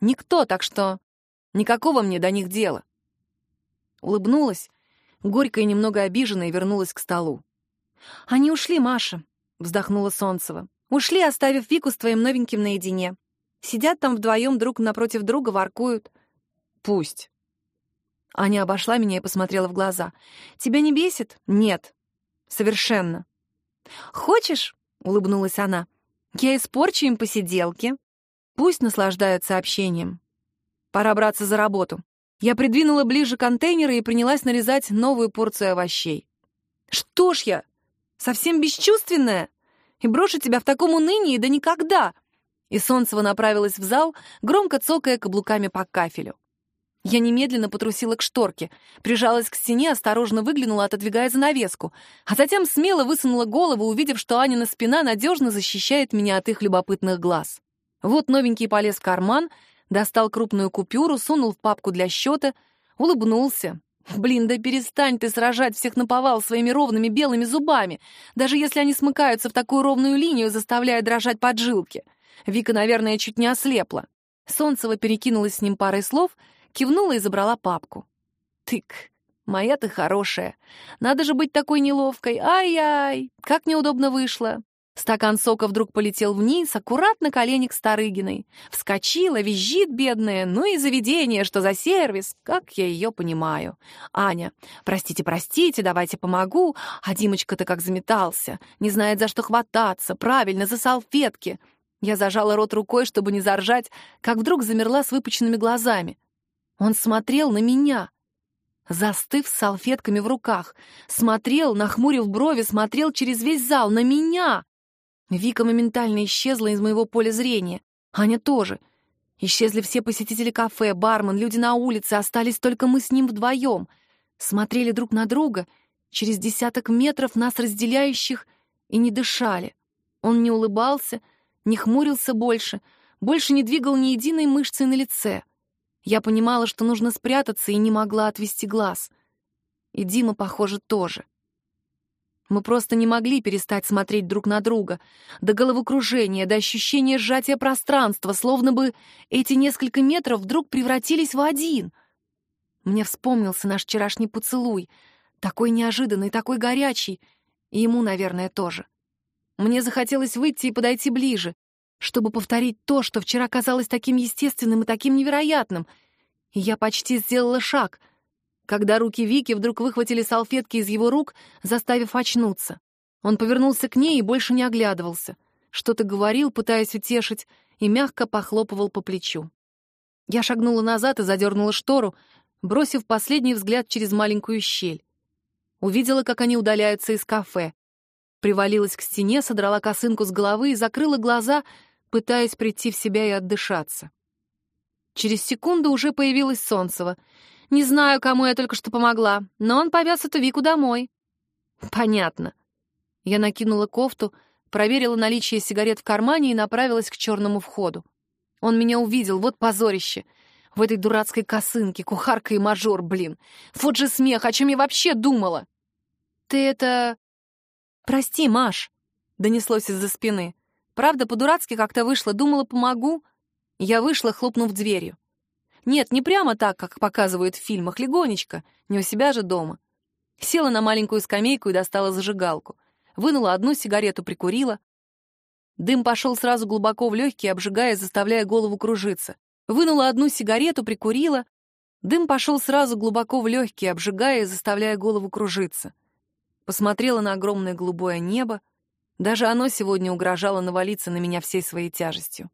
S1: Никто, так что никакого мне до них дела. Улыбнулась, горько и немного обиженно, и вернулась к столу. «Они ушли, Маша», — вздохнула Солнцева. «Ушли, оставив Вику с твоим новеньким наедине. Сидят там вдвоем друг напротив друга, воркуют». «Пусть». Аня обошла меня и посмотрела в глаза. «Тебя не бесит?» «Нет». «Совершенно». «Хочешь?» — улыбнулась она. Я испорчу им посиделки. Пусть наслаждаются общением. Пора браться за работу. Я придвинула ближе контейнеры и принялась нарезать новую порцию овощей. Что ж я, совсем бесчувственная? И брошу тебя в таком унынии, да никогда! И Солнцева направилась в зал, громко цокая каблуками по кафелю. Я немедленно потрусила к шторке, прижалась к стене, осторожно выглянула, отодвигая занавеску, а затем смело высунула голову, увидев, что Анина спина надежно защищает меня от их любопытных глаз. Вот новенький полез в карман, достал крупную купюру, сунул в папку для счета, улыбнулся. «Блин, да перестань ты сражать всех наповал своими ровными белыми зубами, даже если они смыкаются в такую ровную линию, заставляя дрожать поджилки». Вика, наверное, чуть не ослепла. Солнцева перекинулась с ним парой слов, кивнула и забрала папку. «Тык, моя ты хорошая. Надо же быть такой неловкой. Ай-яй, как неудобно вышло. Стакан сока вдруг полетел вниз, аккуратно колени к Старыгиной. Вскочила, визжит бедная, ну и заведение, что за сервис, как я ее понимаю. Аня, простите, простите, давайте помогу. А Димочка-то как заметался, не знает, за что хвататься. Правильно, за салфетки. Я зажала рот рукой, чтобы не заржать, как вдруг замерла с выпученными глазами. Он смотрел на меня застыв с салфетками в руках. Смотрел, нахмурив брови, смотрел через весь зал на меня. Вика моментально исчезла из моего поля зрения. Аня тоже. Исчезли все посетители кафе, бармен, люди на улице, остались только мы с ним вдвоем. Смотрели друг на друга, через десяток метров нас разделяющих, и не дышали. Он не улыбался, не хмурился больше, больше не двигал ни единой мышцы на лице. Я понимала, что нужно спрятаться, и не могла отвести глаз. И Дима, похоже, тоже. Мы просто не могли перестать смотреть друг на друга. До головокружения, до ощущения сжатия пространства, словно бы эти несколько метров вдруг превратились в один. Мне вспомнился наш вчерашний поцелуй, такой неожиданный, такой горячий, и ему, наверное, тоже. Мне захотелось выйти и подойти ближе, чтобы повторить то, что вчера казалось таким естественным и таким невероятным. И я почти сделала шаг — когда руки Вики вдруг выхватили салфетки из его рук, заставив очнуться. Он повернулся к ней и больше не оглядывался. Что-то говорил, пытаясь утешить, и мягко похлопывал по плечу. Я шагнула назад и задернула штору, бросив последний взгляд через маленькую щель. Увидела, как они удаляются из кафе. Привалилась к стене, содрала косынку с головы и закрыла глаза, пытаясь прийти в себя и отдышаться. Через секунду уже появилась Солнцева — не знаю, кому я только что помогла, но он повез эту Вику домой». «Понятно». Я накинула кофту, проверила наличие сигарет в кармане и направилась к черному входу. Он меня увидел, вот позорище. В этой дурацкой косынке, кухарка и мажор, блин. Вот же смех, о чем я вообще думала. «Ты это...» «Прости, Маш», — донеслось из-за спины. «Правда, по-дурацки как-то вышло, думала, помогу». Я вышла, хлопнув дверью. Нет, не прямо так, как показывают в фильмах, легонечко, не у себя же дома. Села на маленькую скамейку и достала зажигалку. Вынула одну сигарету, прикурила. Дым пошел сразу глубоко в легкие, обжигая, заставляя голову кружиться. Вынула одну сигарету, прикурила. Дым пошел сразу глубоко в легкие, обжигая, заставляя голову кружиться. Посмотрела на огромное голубое небо. Даже оно сегодня угрожало навалиться на меня всей своей тяжестью.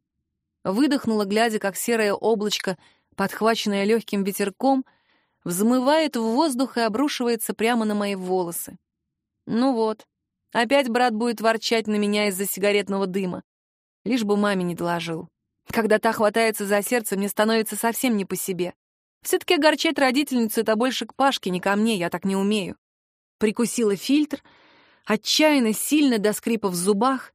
S1: Выдохнула, глядя, как серое облачко подхваченная легким ветерком, взмывает в воздух и обрушивается прямо на мои волосы. Ну вот, опять брат будет ворчать на меня из-за сигаретного дыма. Лишь бы маме не доложил. Когда та хватается за сердце, мне становится совсем не по себе. Все-таки огорчать родительницу — это больше к Пашке, не ко мне, я так не умею. Прикусила фильтр, отчаянно, сильно до скрипа в зубах.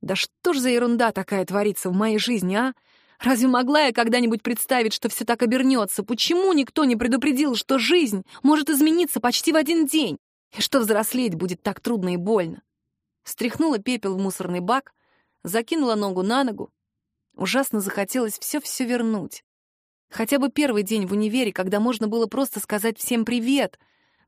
S1: Да что ж за ерунда такая творится в моей жизни, а? Разве могла я когда-нибудь представить, что все так обернется? Почему никто не предупредил, что жизнь может измениться почти в один день? И что взрослеть будет так трудно и больно? Стряхнула пепел в мусорный бак, закинула ногу на ногу. Ужасно захотелось все-все вернуть. Хотя бы первый день в универе, когда можно было просто сказать всем «привет»,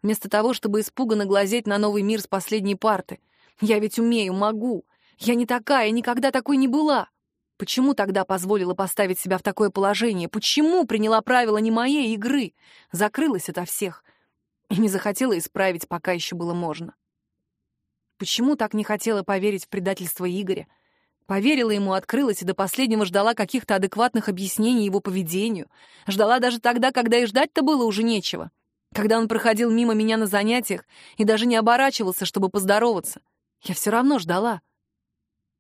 S1: вместо того, чтобы испуганно глазеть на новый мир с последней парты. Я ведь умею, могу. Я не такая, никогда такой не была. Почему тогда позволила поставить себя в такое положение? Почему приняла правила не моей игры? Закрылась ото всех и не захотела исправить, пока еще было можно. Почему так не хотела поверить в предательство Игоря? Поверила ему, открылась и до последнего ждала каких-то адекватных объяснений его поведению. Ждала даже тогда, когда и ждать-то было уже нечего. Когда он проходил мимо меня на занятиях и даже не оборачивался, чтобы поздороваться. Я все равно ждала.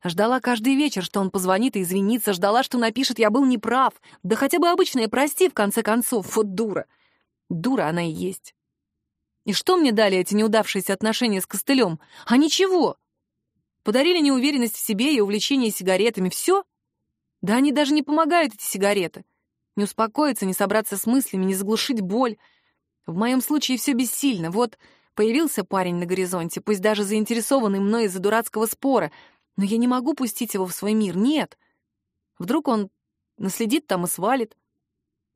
S1: Ждала каждый вечер, что он позвонит и извинится, ждала, что напишет «я был неправ», да хотя бы обычное «прости» в конце концов, вот дура. Дура она и есть. И что мне дали эти неудавшиеся отношения с костылем? А ничего. Подарили неуверенность в себе и увлечение сигаретами. Все? Да они даже не помогают, эти сигареты. Не успокоиться, не собраться с мыслями, не заглушить боль. В моем случае все бессильно. Вот появился парень на горизонте, пусть даже заинтересованный мной из-за дурацкого спора, но я не могу пустить его в свой мир, нет. Вдруг он наследит там и свалит,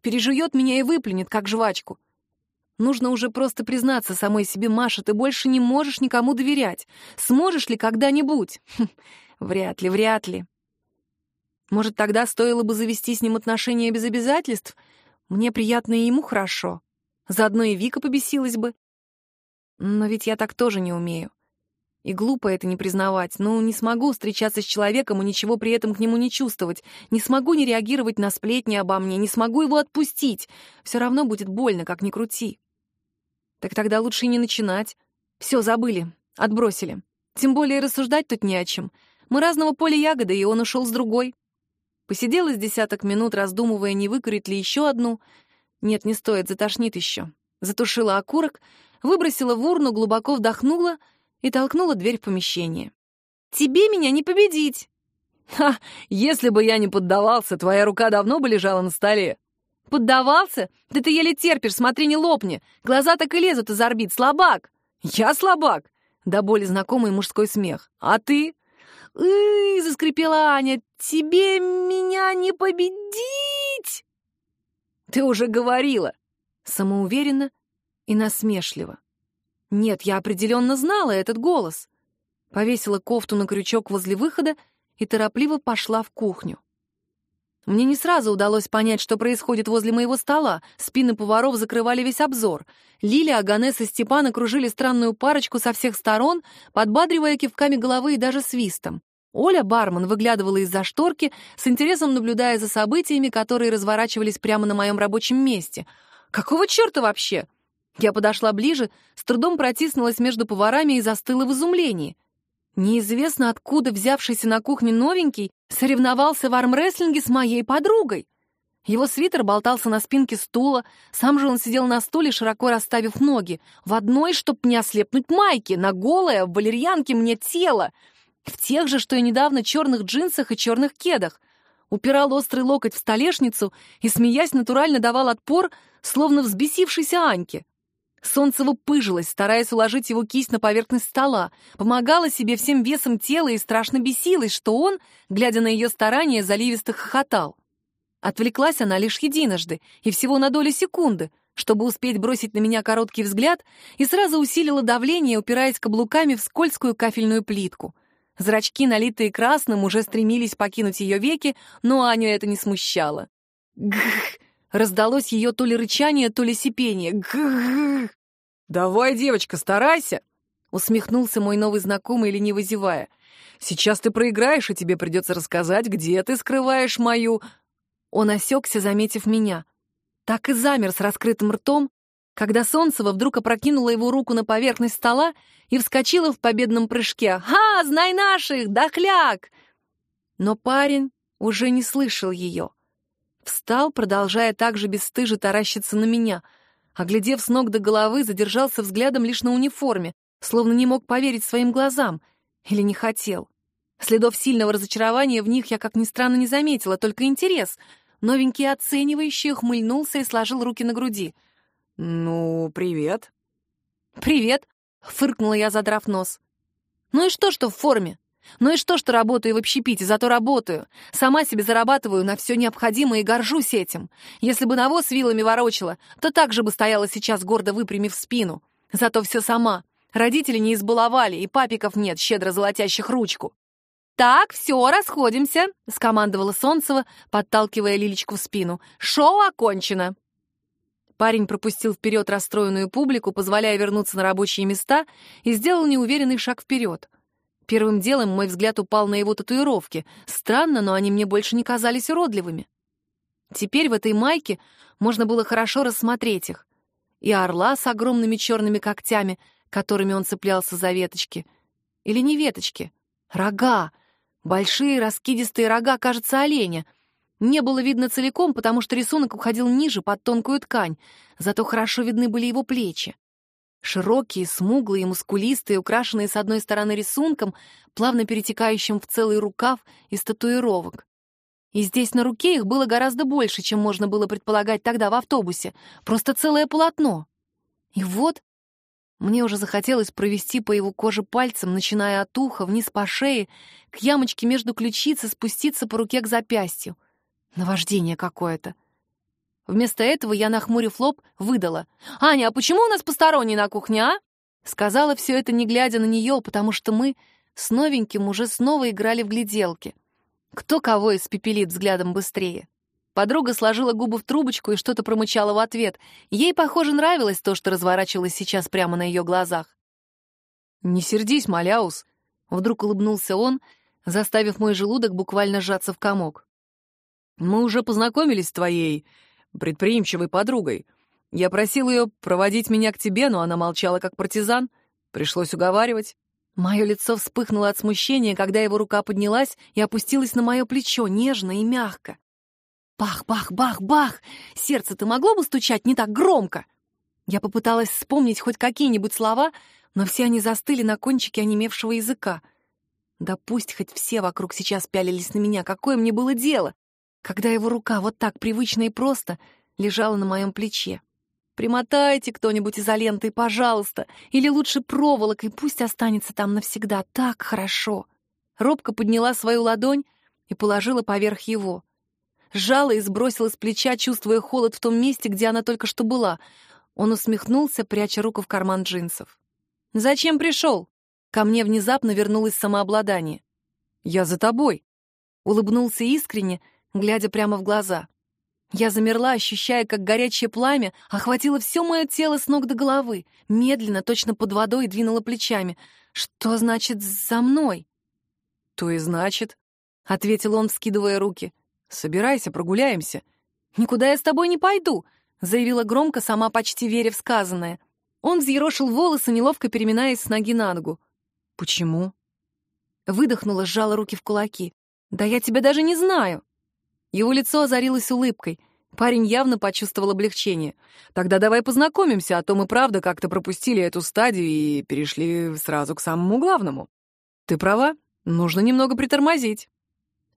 S1: пережует меня и выплюнет, как жвачку. Нужно уже просто признаться самой себе, Маша, ты больше не можешь никому доверять. Сможешь ли когда-нибудь? Хм, вряд ли, вряд ли. Может, тогда стоило бы завести с ним отношения без обязательств? Мне приятно и ему хорошо. Заодно и Вика побесилась бы. Но ведь я так тоже не умею. И глупо это не признавать. Ну, не смогу встречаться с человеком и ничего при этом к нему не чувствовать. Не смогу не реагировать на сплетни обо мне. Не смогу его отпустить. Все равно будет больно, как ни крути. Так тогда лучше не начинать. Все, забыли, отбросили. Тем более рассуждать тут не о чем. Мы разного поля ягоды, и он ушел с другой. Посидела с десяток минут, раздумывая, не выкурить ли еще одну. Нет, не стоит, затошнит еще. Затушила окурок, выбросила в урну, глубоко вдохнула и толкнула дверь в помещение. «Тебе меня не победить!» «Ха! Если бы я не поддавался, твоя рука давно бы лежала на столе!» Поддавался? Да ты еле терпишь, смотри, не лопни. Глаза так и лезут из орбит. Слабак. Я слабак. До боли знакомый мужской смех. А ты? «Ы, заскрипела Аня, тебе меня не победить!» «Ты уже говорила!» Самоуверенно и насмешливо. Нет, я определенно знала этот голос. Повесила кофту на крючок возле выхода и торопливо пошла в кухню. Мне не сразу удалось понять, что происходит возле моего стола. Спины поваров закрывали весь обзор. Лилия, Аганес и Степан окружили странную парочку со всех сторон, подбадривая кивками головы и даже свистом. Оля, бармен, выглядывала из-за шторки, с интересом наблюдая за событиями, которые разворачивались прямо на моем рабочем месте. «Какого черта вообще?» Я подошла ближе, с трудом протиснулась между поварами и застыла в изумлении — Неизвестно откуда взявшийся на кухне новенький соревновался в армрестлинге с моей подругой. Его свитер болтался на спинке стула, сам же он сидел на стуле, широко расставив ноги, в одной, чтоб не ослепнуть майке, на голое, в валерьянке мне тело, в тех же, что и недавно, черных джинсах и черных кедах. Упирал острый локоть в столешницу и, смеясь, натурально давал отпор, словно взбесившейся Аньке. Солнцево пыжилось, стараясь уложить его кисть на поверхность стола, помогала себе всем весом тела и страшно бесилась, что он, глядя на ее старания, заливисто хохотал. Отвлеклась она лишь единожды, и всего на долю секунды, чтобы успеть бросить на меня короткий взгляд, и сразу усилила давление, упираясь каблуками в скользкую кафельную плитку. Зрачки, налитые красным, уже стремились покинуть ее веки, но Аню это не смущало. Гх! Раздалось ее то ли рычание, то ли сипение. Гх! «Давай, девочка, старайся!» Усмехнулся мой новый знакомый, лениво зевая. «Сейчас ты проиграешь, и тебе придется рассказать, где ты скрываешь мою...» Он осекся, заметив меня. Так и замер с раскрытым ртом, когда Солнцева вдруг опрокинула его руку на поверхность стола и вскочила в победном прыжке. «Ха, знай наших, дохляк!» Но парень уже не слышал ее. Встал, продолжая так же бесстыже таращиться на меня. Оглядев с ног до головы, задержался взглядом лишь на униформе, словно не мог поверить своим глазам. Или не хотел. Следов сильного разочарования в них я, как ни странно, не заметила, только интерес. Новенький оценивающий ухмыльнулся и сложил руки на груди. «Ну, привет». «Привет», — фыркнула я, задрав нос. «Ну и что, что в форме? Ну и что, что работаю в общепите, зато работаю. Сама себе зарабатываю на все необходимое и горжусь этим. Если бы навоз вилами ворочала, то так же бы стояла сейчас, гордо выпрямив спину. Зато все сама. Родители не избаловали, и папиков нет, щедро золотящих ручку. «Так, все, расходимся», — скомандовала Солнцева, подталкивая Лилечку в спину. «Шоу окончено». Парень пропустил вперед расстроенную публику, позволяя вернуться на рабочие места, и сделал неуверенный шаг вперед. Первым делом мой взгляд упал на его татуировки. Странно, но они мне больше не казались уродливыми. Теперь в этой майке можно было хорошо рассмотреть их. И орла с огромными черными когтями, которыми он цеплялся за веточки. Или не веточки. Рога. Большие раскидистые рога, кажется, оленя. Не было видно целиком, потому что рисунок уходил ниже, под тонкую ткань. Зато хорошо видны были его плечи. Широкие, смуглые, мускулистые, украшенные с одной стороны рисунком, плавно перетекающим в целый рукав из татуировок. И здесь на руке их было гораздо больше, чем можно было предполагать тогда в автобусе. Просто целое полотно. И вот мне уже захотелось провести по его коже пальцем, начиная от уха, вниз по шее, к ямочке между ключиц и спуститься по руке к запястью. Наваждение какое-то. Вместо этого я, нахмурив лоб, выдала. «Аня, а почему у нас посторонний на кухне, а?» Сказала все это, не глядя на нее, потому что мы с новеньким уже снова играли в гляделки. Кто кого испепелит взглядом быстрее? Подруга сложила губы в трубочку и что-то промычала в ответ. Ей, похоже, нравилось то, что разворачивалось сейчас прямо на ее глазах. «Не сердись, Маляус!» — вдруг улыбнулся он, заставив мой желудок буквально сжаться в комок. «Мы уже познакомились с твоей предприимчивой подругой. Я просил ее проводить меня к тебе, но она молчала как партизан. Пришлось уговаривать. Мое лицо вспыхнуло от смущения, когда его рука поднялась и опустилась на мое плечо, нежно и мягко. Бах, бах, бах, бах! Сердце-то могло бы стучать не так громко? Я попыталась вспомнить хоть какие-нибудь слова, но все они застыли на кончике онемевшего языка. Да пусть хоть все вокруг сейчас пялились на меня, какое мне было дело? Когда его рука вот так привычно и просто лежала на моем плече. Примотайте кто-нибудь изолентой, пожалуйста, или лучше проволокой, пусть останется там навсегда, так хорошо. Робко подняла свою ладонь и положила поверх его. Сжала и сбросила с плеча, чувствуя холод в том месте, где она только что была. Он усмехнулся, пряча руку в карман джинсов. «Зачем пришел?» Ко мне внезапно вернулось самообладание. «Я за тобой», — улыбнулся искренне, — глядя прямо в глаза. Я замерла, ощущая, как горячее пламя охватило все мое тело с ног до головы, медленно, точно под водой, двинула плечами. «Что значит «за мной»?» «То и значит», — ответил он, вскидывая руки. «Собирайся, прогуляемся». «Никуда я с тобой не пойду», — заявила громко, сама почти веря в сказанное. Он взъерошил волосы, неловко переминаясь с ноги на ногу. «Почему?» Выдохнула, сжала руки в кулаки. «Да я тебя даже не знаю». Его лицо озарилось улыбкой. Парень явно почувствовал облегчение. «Тогда давай познакомимся, а то мы правда как-то пропустили эту стадию и перешли сразу к самому главному. Ты права, нужно немного притормозить».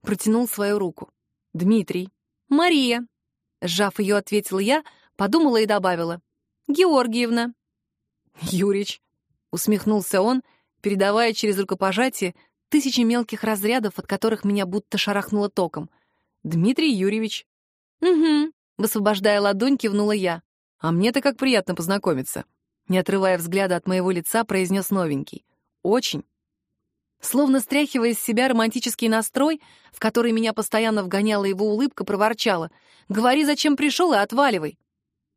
S1: Протянул свою руку. «Дмитрий». «Мария». Сжав ее, ответила я, подумала и добавила. «Георгиевна». «Юрич», — усмехнулся он, передавая через рукопожатие тысячи мелких разрядов, от которых меня будто шарахнуло током — Дмитрий Юрьевич». «Угу», — высвобождая ладонь, кивнула я. «А мне-то как приятно познакомиться», — не отрывая взгляда от моего лица, произнес новенький. «Очень». Словно стряхивая из себя романтический настрой, в который меня постоянно вгоняла его улыбка, проворчала. «Говори, зачем пришел, и отваливай».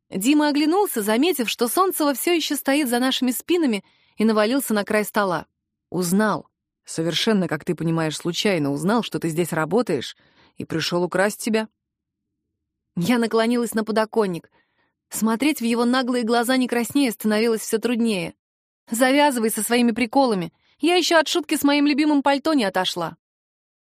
S1: Дима оглянулся, заметив, что Солнцева все еще стоит за нашими спинами, и навалился на край стола. «Узнал. Совершенно, как ты понимаешь, случайно узнал, что ты здесь работаешь, и пришел украсть тебя». Я наклонилась на подоконник. Смотреть в его наглые глаза не краснее становилось все труднее. «Завязывай со своими приколами. Я еще от шутки с моим любимым пальто не отошла».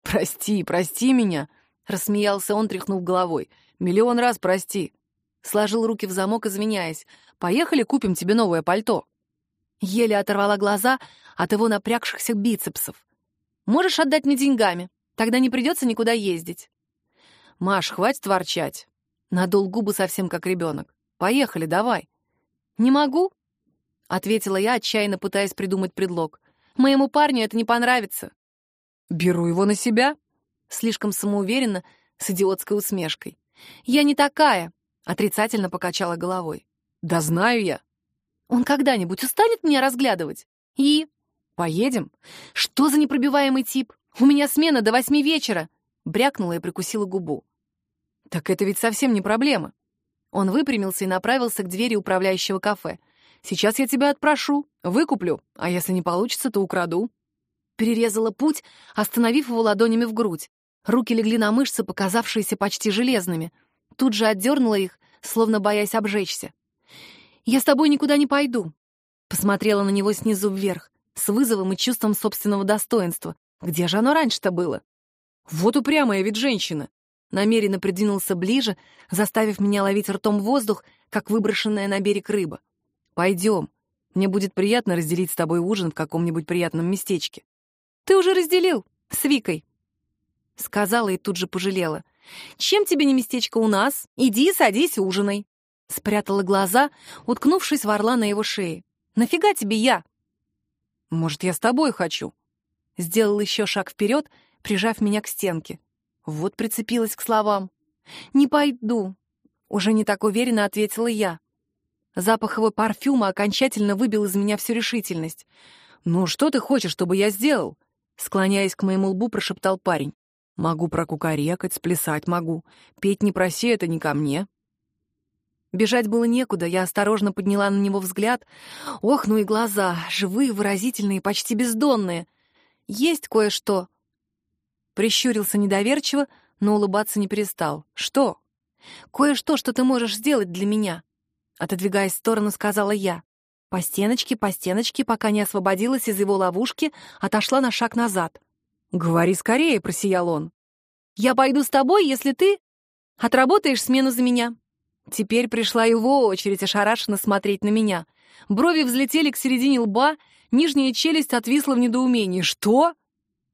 S1: «Прости, прости меня», — рассмеялся он, тряхнув головой. «Миллион раз прости». Сложил руки в замок, извиняясь. «Поехали, купим тебе новое пальто». Еле оторвала глаза от его напрягшихся бицепсов. «Можешь отдать мне деньгами. Тогда не придется никуда ездить. Маш, хватит ворчать. Надул губы совсем как ребенок. Поехали, давай. Не могу, ответила я, отчаянно пытаясь придумать предлог. Моему парню это не понравится. Беру его на себя, слишком самоуверенно, с идиотской усмешкой. Я не такая, отрицательно покачала головой. Да знаю я. Он когда-нибудь устанет меня разглядывать? И поедем? Что за непробиваемый тип? «У меня смена до восьми вечера!» — брякнула и прикусила губу. «Так это ведь совсем не проблема». Он выпрямился и направился к двери управляющего кафе. «Сейчас я тебя отпрошу, выкуплю, а если не получится, то украду». Перерезала путь, остановив его ладонями в грудь. Руки легли на мышцы, показавшиеся почти железными. Тут же отдернула их, словно боясь обжечься. «Я с тобой никуда не пойду», — посмотрела на него снизу вверх, с вызовом и чувством собственного достоинства. Где же оно раньше-то было? Вот упрямая ведь женщина. Намеренно придвинулся ближе, заставив меня ловить ртом воздух, как выброшенная на берег рыба. «Пойдем. Мне будет приятно разделить с тобой ужин в каком-нибудь приятном местечке». «Ты уже разделил. С Викой». Сказала и тут же пожалела. «Чем тебе не местечко у нас? Иди, садись, ужинай». Спрятала глаза, уткнувшись в орла на его шее. «Нафига тебе я?» «Может, я с тобой хочу?» Сделал еще шаг вперед, прижав меня к стенке. Вот прицепилась к словам. «Не пойду», — уже не так уверенно ответила я. Запах его парфюма окончательно выбил из меня всю решительность. «Ну, что ты хочешь, чтобы я сделал?» Склоняясь к моему лбу, прошептал парень. «Могу прокукарекать, сплясать могу. Петь не проси, это не ко мне». Бежать было некуда, я осторожно подняла на него взгляд. Ох, ну и глаза, живые, выразительные, почти бездонные. Есть кое-что. Прищурился недоверчиво, но улыбаться не перестал. Что? Кое-что, что ты можешь сделать для меня. Отодвигаясь в сторону, сказала я. По стеночке, по стеночке, пока не освободилась из его ловушки, отошла на шаг назад. «Говори скорее», — просиял он. «Я пойду с тобой, если ты отработаешь смену за меня». Теперь пришла его очередь ошарашенно смотреть на меня. Брови взлетели к середине лба, нижняя челюсть отвисла в недоумении. «Что?»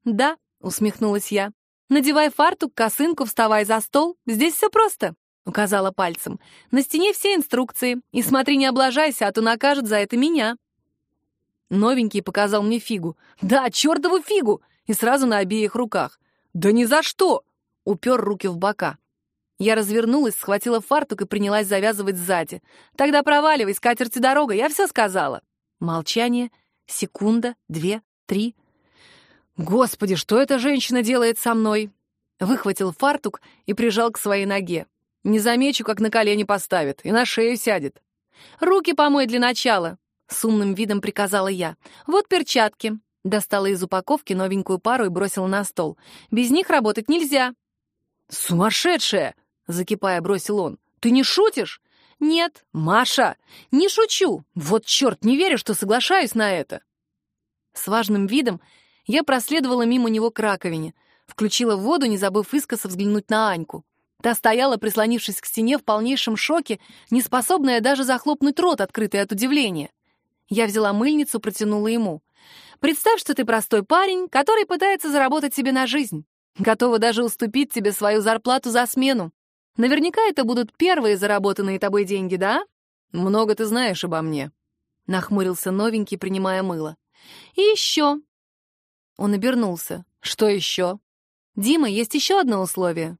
S1: «Да», — усмехнулась я. «Надевай фартук, косынку, вставай за стол. Здесь все просто», — указала пальцем. «На стене все инструкции. И смотри, не облажайся, а то накажут за это меня». Новенький показал мне фигу. «Да, чертову фигу!» И сразу на обеих руках. «Да ни за что!» — упер руки в бока. Я развернулась, схватила фартук и принялась завязывать сзади. «Тогда проваливай, с катертью дорога, я все сказала». Молчание, секунда, две, три. «Господи, что эта женщина делает со мной?» Выхватил фартук и прижал к своей ноге. «Не замечу, как на колени поставит, и на шею сядет». «Руки помой для начала», — с умным видом приказала я. «Вот перчатки». Достала из упаковки новенькую пару и бросила на стол. «Без них работать нельзя». «Сумасшедшая!» Закипая, бросил он. «Ты не шутишь?» «Нет, Маша, не шучу. Вот черт, не верю, что соглашаюсь на это». С важным видом я проследовала мимо него к раковине, включила воду, не забыв искоса взглянуть на Аньку. Та стояла, прислонившись к стене в полнейшем шоке, неспособная даже захлопнуть рот, открытый от удивления. Я взяла мыльницу, протянула ему. «Представь, что ты простой парень, который пытается заработать себе на жизнь. Готова даже уступить тебе свою зарплату за смену. Наверняка это будут первые заработанные тобой деньги, да? Много ты знаешь обо мне. Нахмурился новенький, принимая мыло. И еще. Он обернулся. Что еще? Дима, есть еще одно условие.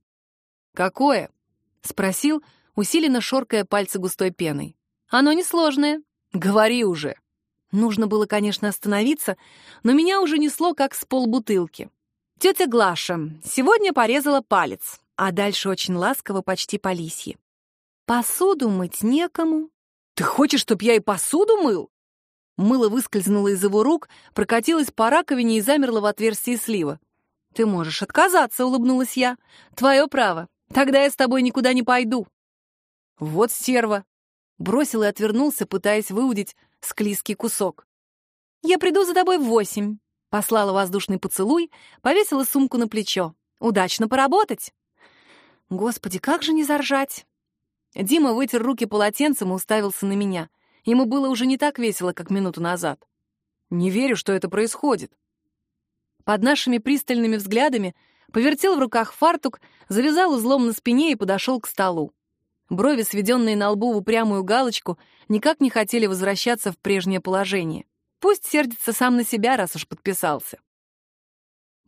S1: Какое? Спросил, усиленно шоркая пальцы густой пеной. Оно несложное. Говори уже. Нужно было, конечно, остановиться, но меня уже несло, как с полбутылки. Тетя Глаша сегодня порезала палец а дальше очень ласково, почти по лисье. «Посуду мыть некому». «Ты хочешь, чтоб я и посуду мыл?» Мыло выскользнуло из его рук, прокатилось по раковине и замерло в отверстии слива. «Ты можешь отказаться», — улыбнулась я. «Твое право. Тогда я с тобой никуда не пойду». «Вот стерва!» — бросил и отвернулся, пытаясь выудить склизкий кусок. «Я приду за тобой в восемь», — послала воздушный поцелуй, повесила сумку на плечо. «Удачно поработать!» Господи, как же не заржать? Дима вытер руки полотенцем и уставился на меня. Ему было уже не так весело, как минуту назад. Не верю, что это происходит. Под нашими пристальными взглядами повертел в руках фартук, завязал узлом на спине и подошел к столу. Брови, сведенные на лбу в упрямую галочку, никак не хотели возвращаться в прежнее положение. Пусть сердится сам на себя, раз уж подписался.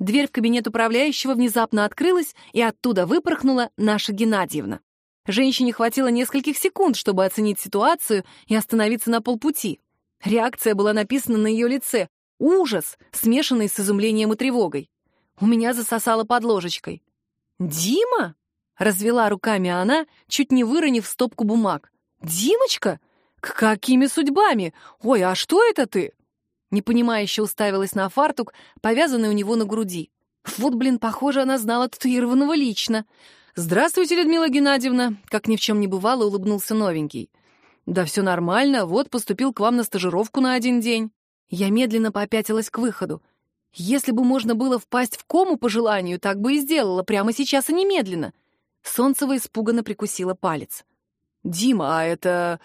S1: Дверь в кабинет управляющего внезапно открылась, и оттуда выпорхнула наша Геннадьевна. Женщине хватило нескольких секунд, чтобы оценить ситуацию и остановиться на полпути. Реакция была написана на ее лице. Ужас, смешанный с изумлением и тревогой. У меня засосало под ложечкой. «Дима?» — развела руками она, чуть не выронив стопку бумаг. «Димочка? К какими судьбами? Ой, а что это ты?» Непонимающе уставилась на фартук, повязанный у него на груди. Вот, блин, похоже, она знала татуированного лично. «Здравствуйте, Людмила Геннадьевна!» Как ни в чем не бывало, улыбнулся новенький. «Да все нормально, вот поступил к вам на стажировку на один день». Я медленно попятилась к выходу. Если бы можно было впасть в кому по желанию, так бы и сделала, прямо сейчас и немедленно. Солнцева испуганно прикусила палец. «Дима, а это...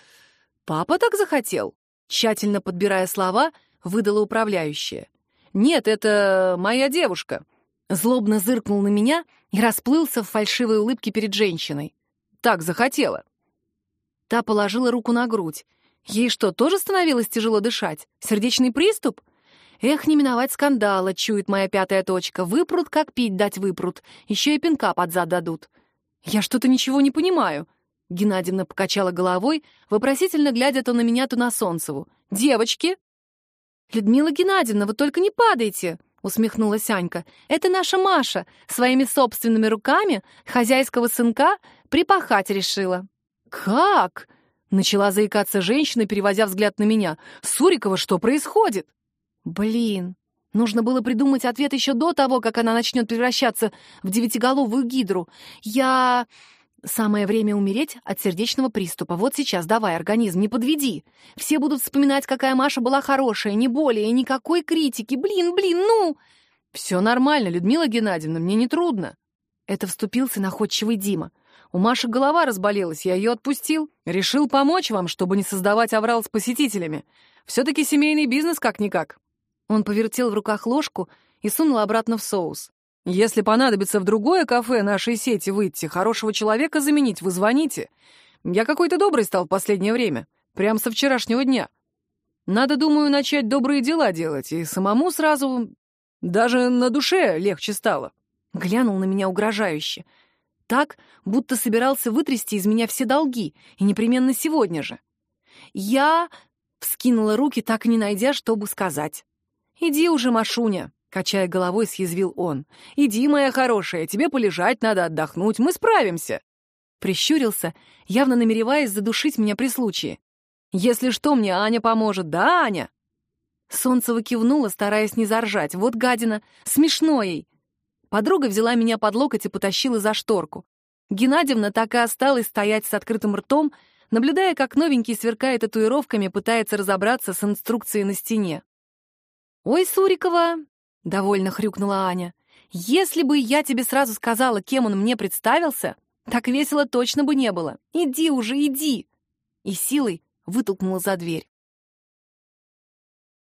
S1: папа так захотел?» Тщательно подбирая слова, выдала управляющая. «Нет, это моя девушка». Злобно зыркнул на меня и расплылся в фальшивой улыбке перед женщиной. «Так захотела». Та положила руку на грудь. Ей что, тоже становилось тяжело дышать? Сердечный приступ? Эх, не миновать скандала, чует моя пятая точка. Выпрут, как пить дать выпрут. Еще и пинка под зад дадут. Я что-то ничего не понимаю. Геннадьевна покачала головой, вопросительно глядя то на меня, то на Солнцеву. «Девочки!» «Людмила Геннадьевна, вы только не падайте!» — усмехнулась Анька. «Это наша Маша. Своими собственными руками хозяйского сынка припахать решила». «Как?» — начала заикаться женщина, переводя взгляд на меня. «Сурикова, что происходит?» «Блин, нужно было придумать ответ еще до того, как она начнет превращаться в девятиголовую гидру. Я...» Самое время умереть от сердечного приступа. Вот сейчас давай, организм, не подведи. Все будут вспоминать, какая Маша была хорошая, не более, никакой критики. Блин, блин, ну! Все нормально, Людмила Геннадьевна, мне не трудно. Это вступился находчивый Дима. У Маши голова разболелась, я ее отпустил. Решил помочь вам, чтобы не создавать аврал с посетителями. Все-таки семейный бизнес как-никак. Он повертел в руках ложку и сунул обратно в соус. Если понадобится в другое кафе нашей сети выйти, хорошего человека заменить, вы звоните. Я какой-то добрый стал в последнее время, прям со вчерашнего дня. Надо, думаю, начать добрые дела делать, и самому сразу даже на душе легче стало. Глянул на меня угрожающе. Так, будто собирался вытрясти из меня все долги, и непременно сегодня же. Я вскинула руки, так и не найдя, чтобы сказать. «Иди уже, Машуня, Качая головой, съязвил он. «Иди, моя хорошая, тебе полежать надо, отдохнуть, мы справимся!» Прищурился, явно намереваясь задушить меня при случае. «Если что, мне Аня поможет, да, Аня?» Солнцева кивнула, стараясь не заржать. «Вот гадина! Смешно ей!» Подруга взяла меня под локоть и потащила за шторку. Геннадьевна так и осталась стоять с открытым ртом, наблюдая, как новенький, сверкая татуировками, пытается разобраться с инструкцией на стене. «Ой, Сурикова, — довольно хрюкнула Аня. «Если бы я тебе сразу сказала, кем он мне представился, так весело точно бы не было. Иди уже, иди!» И силой вытолкнула за дверь.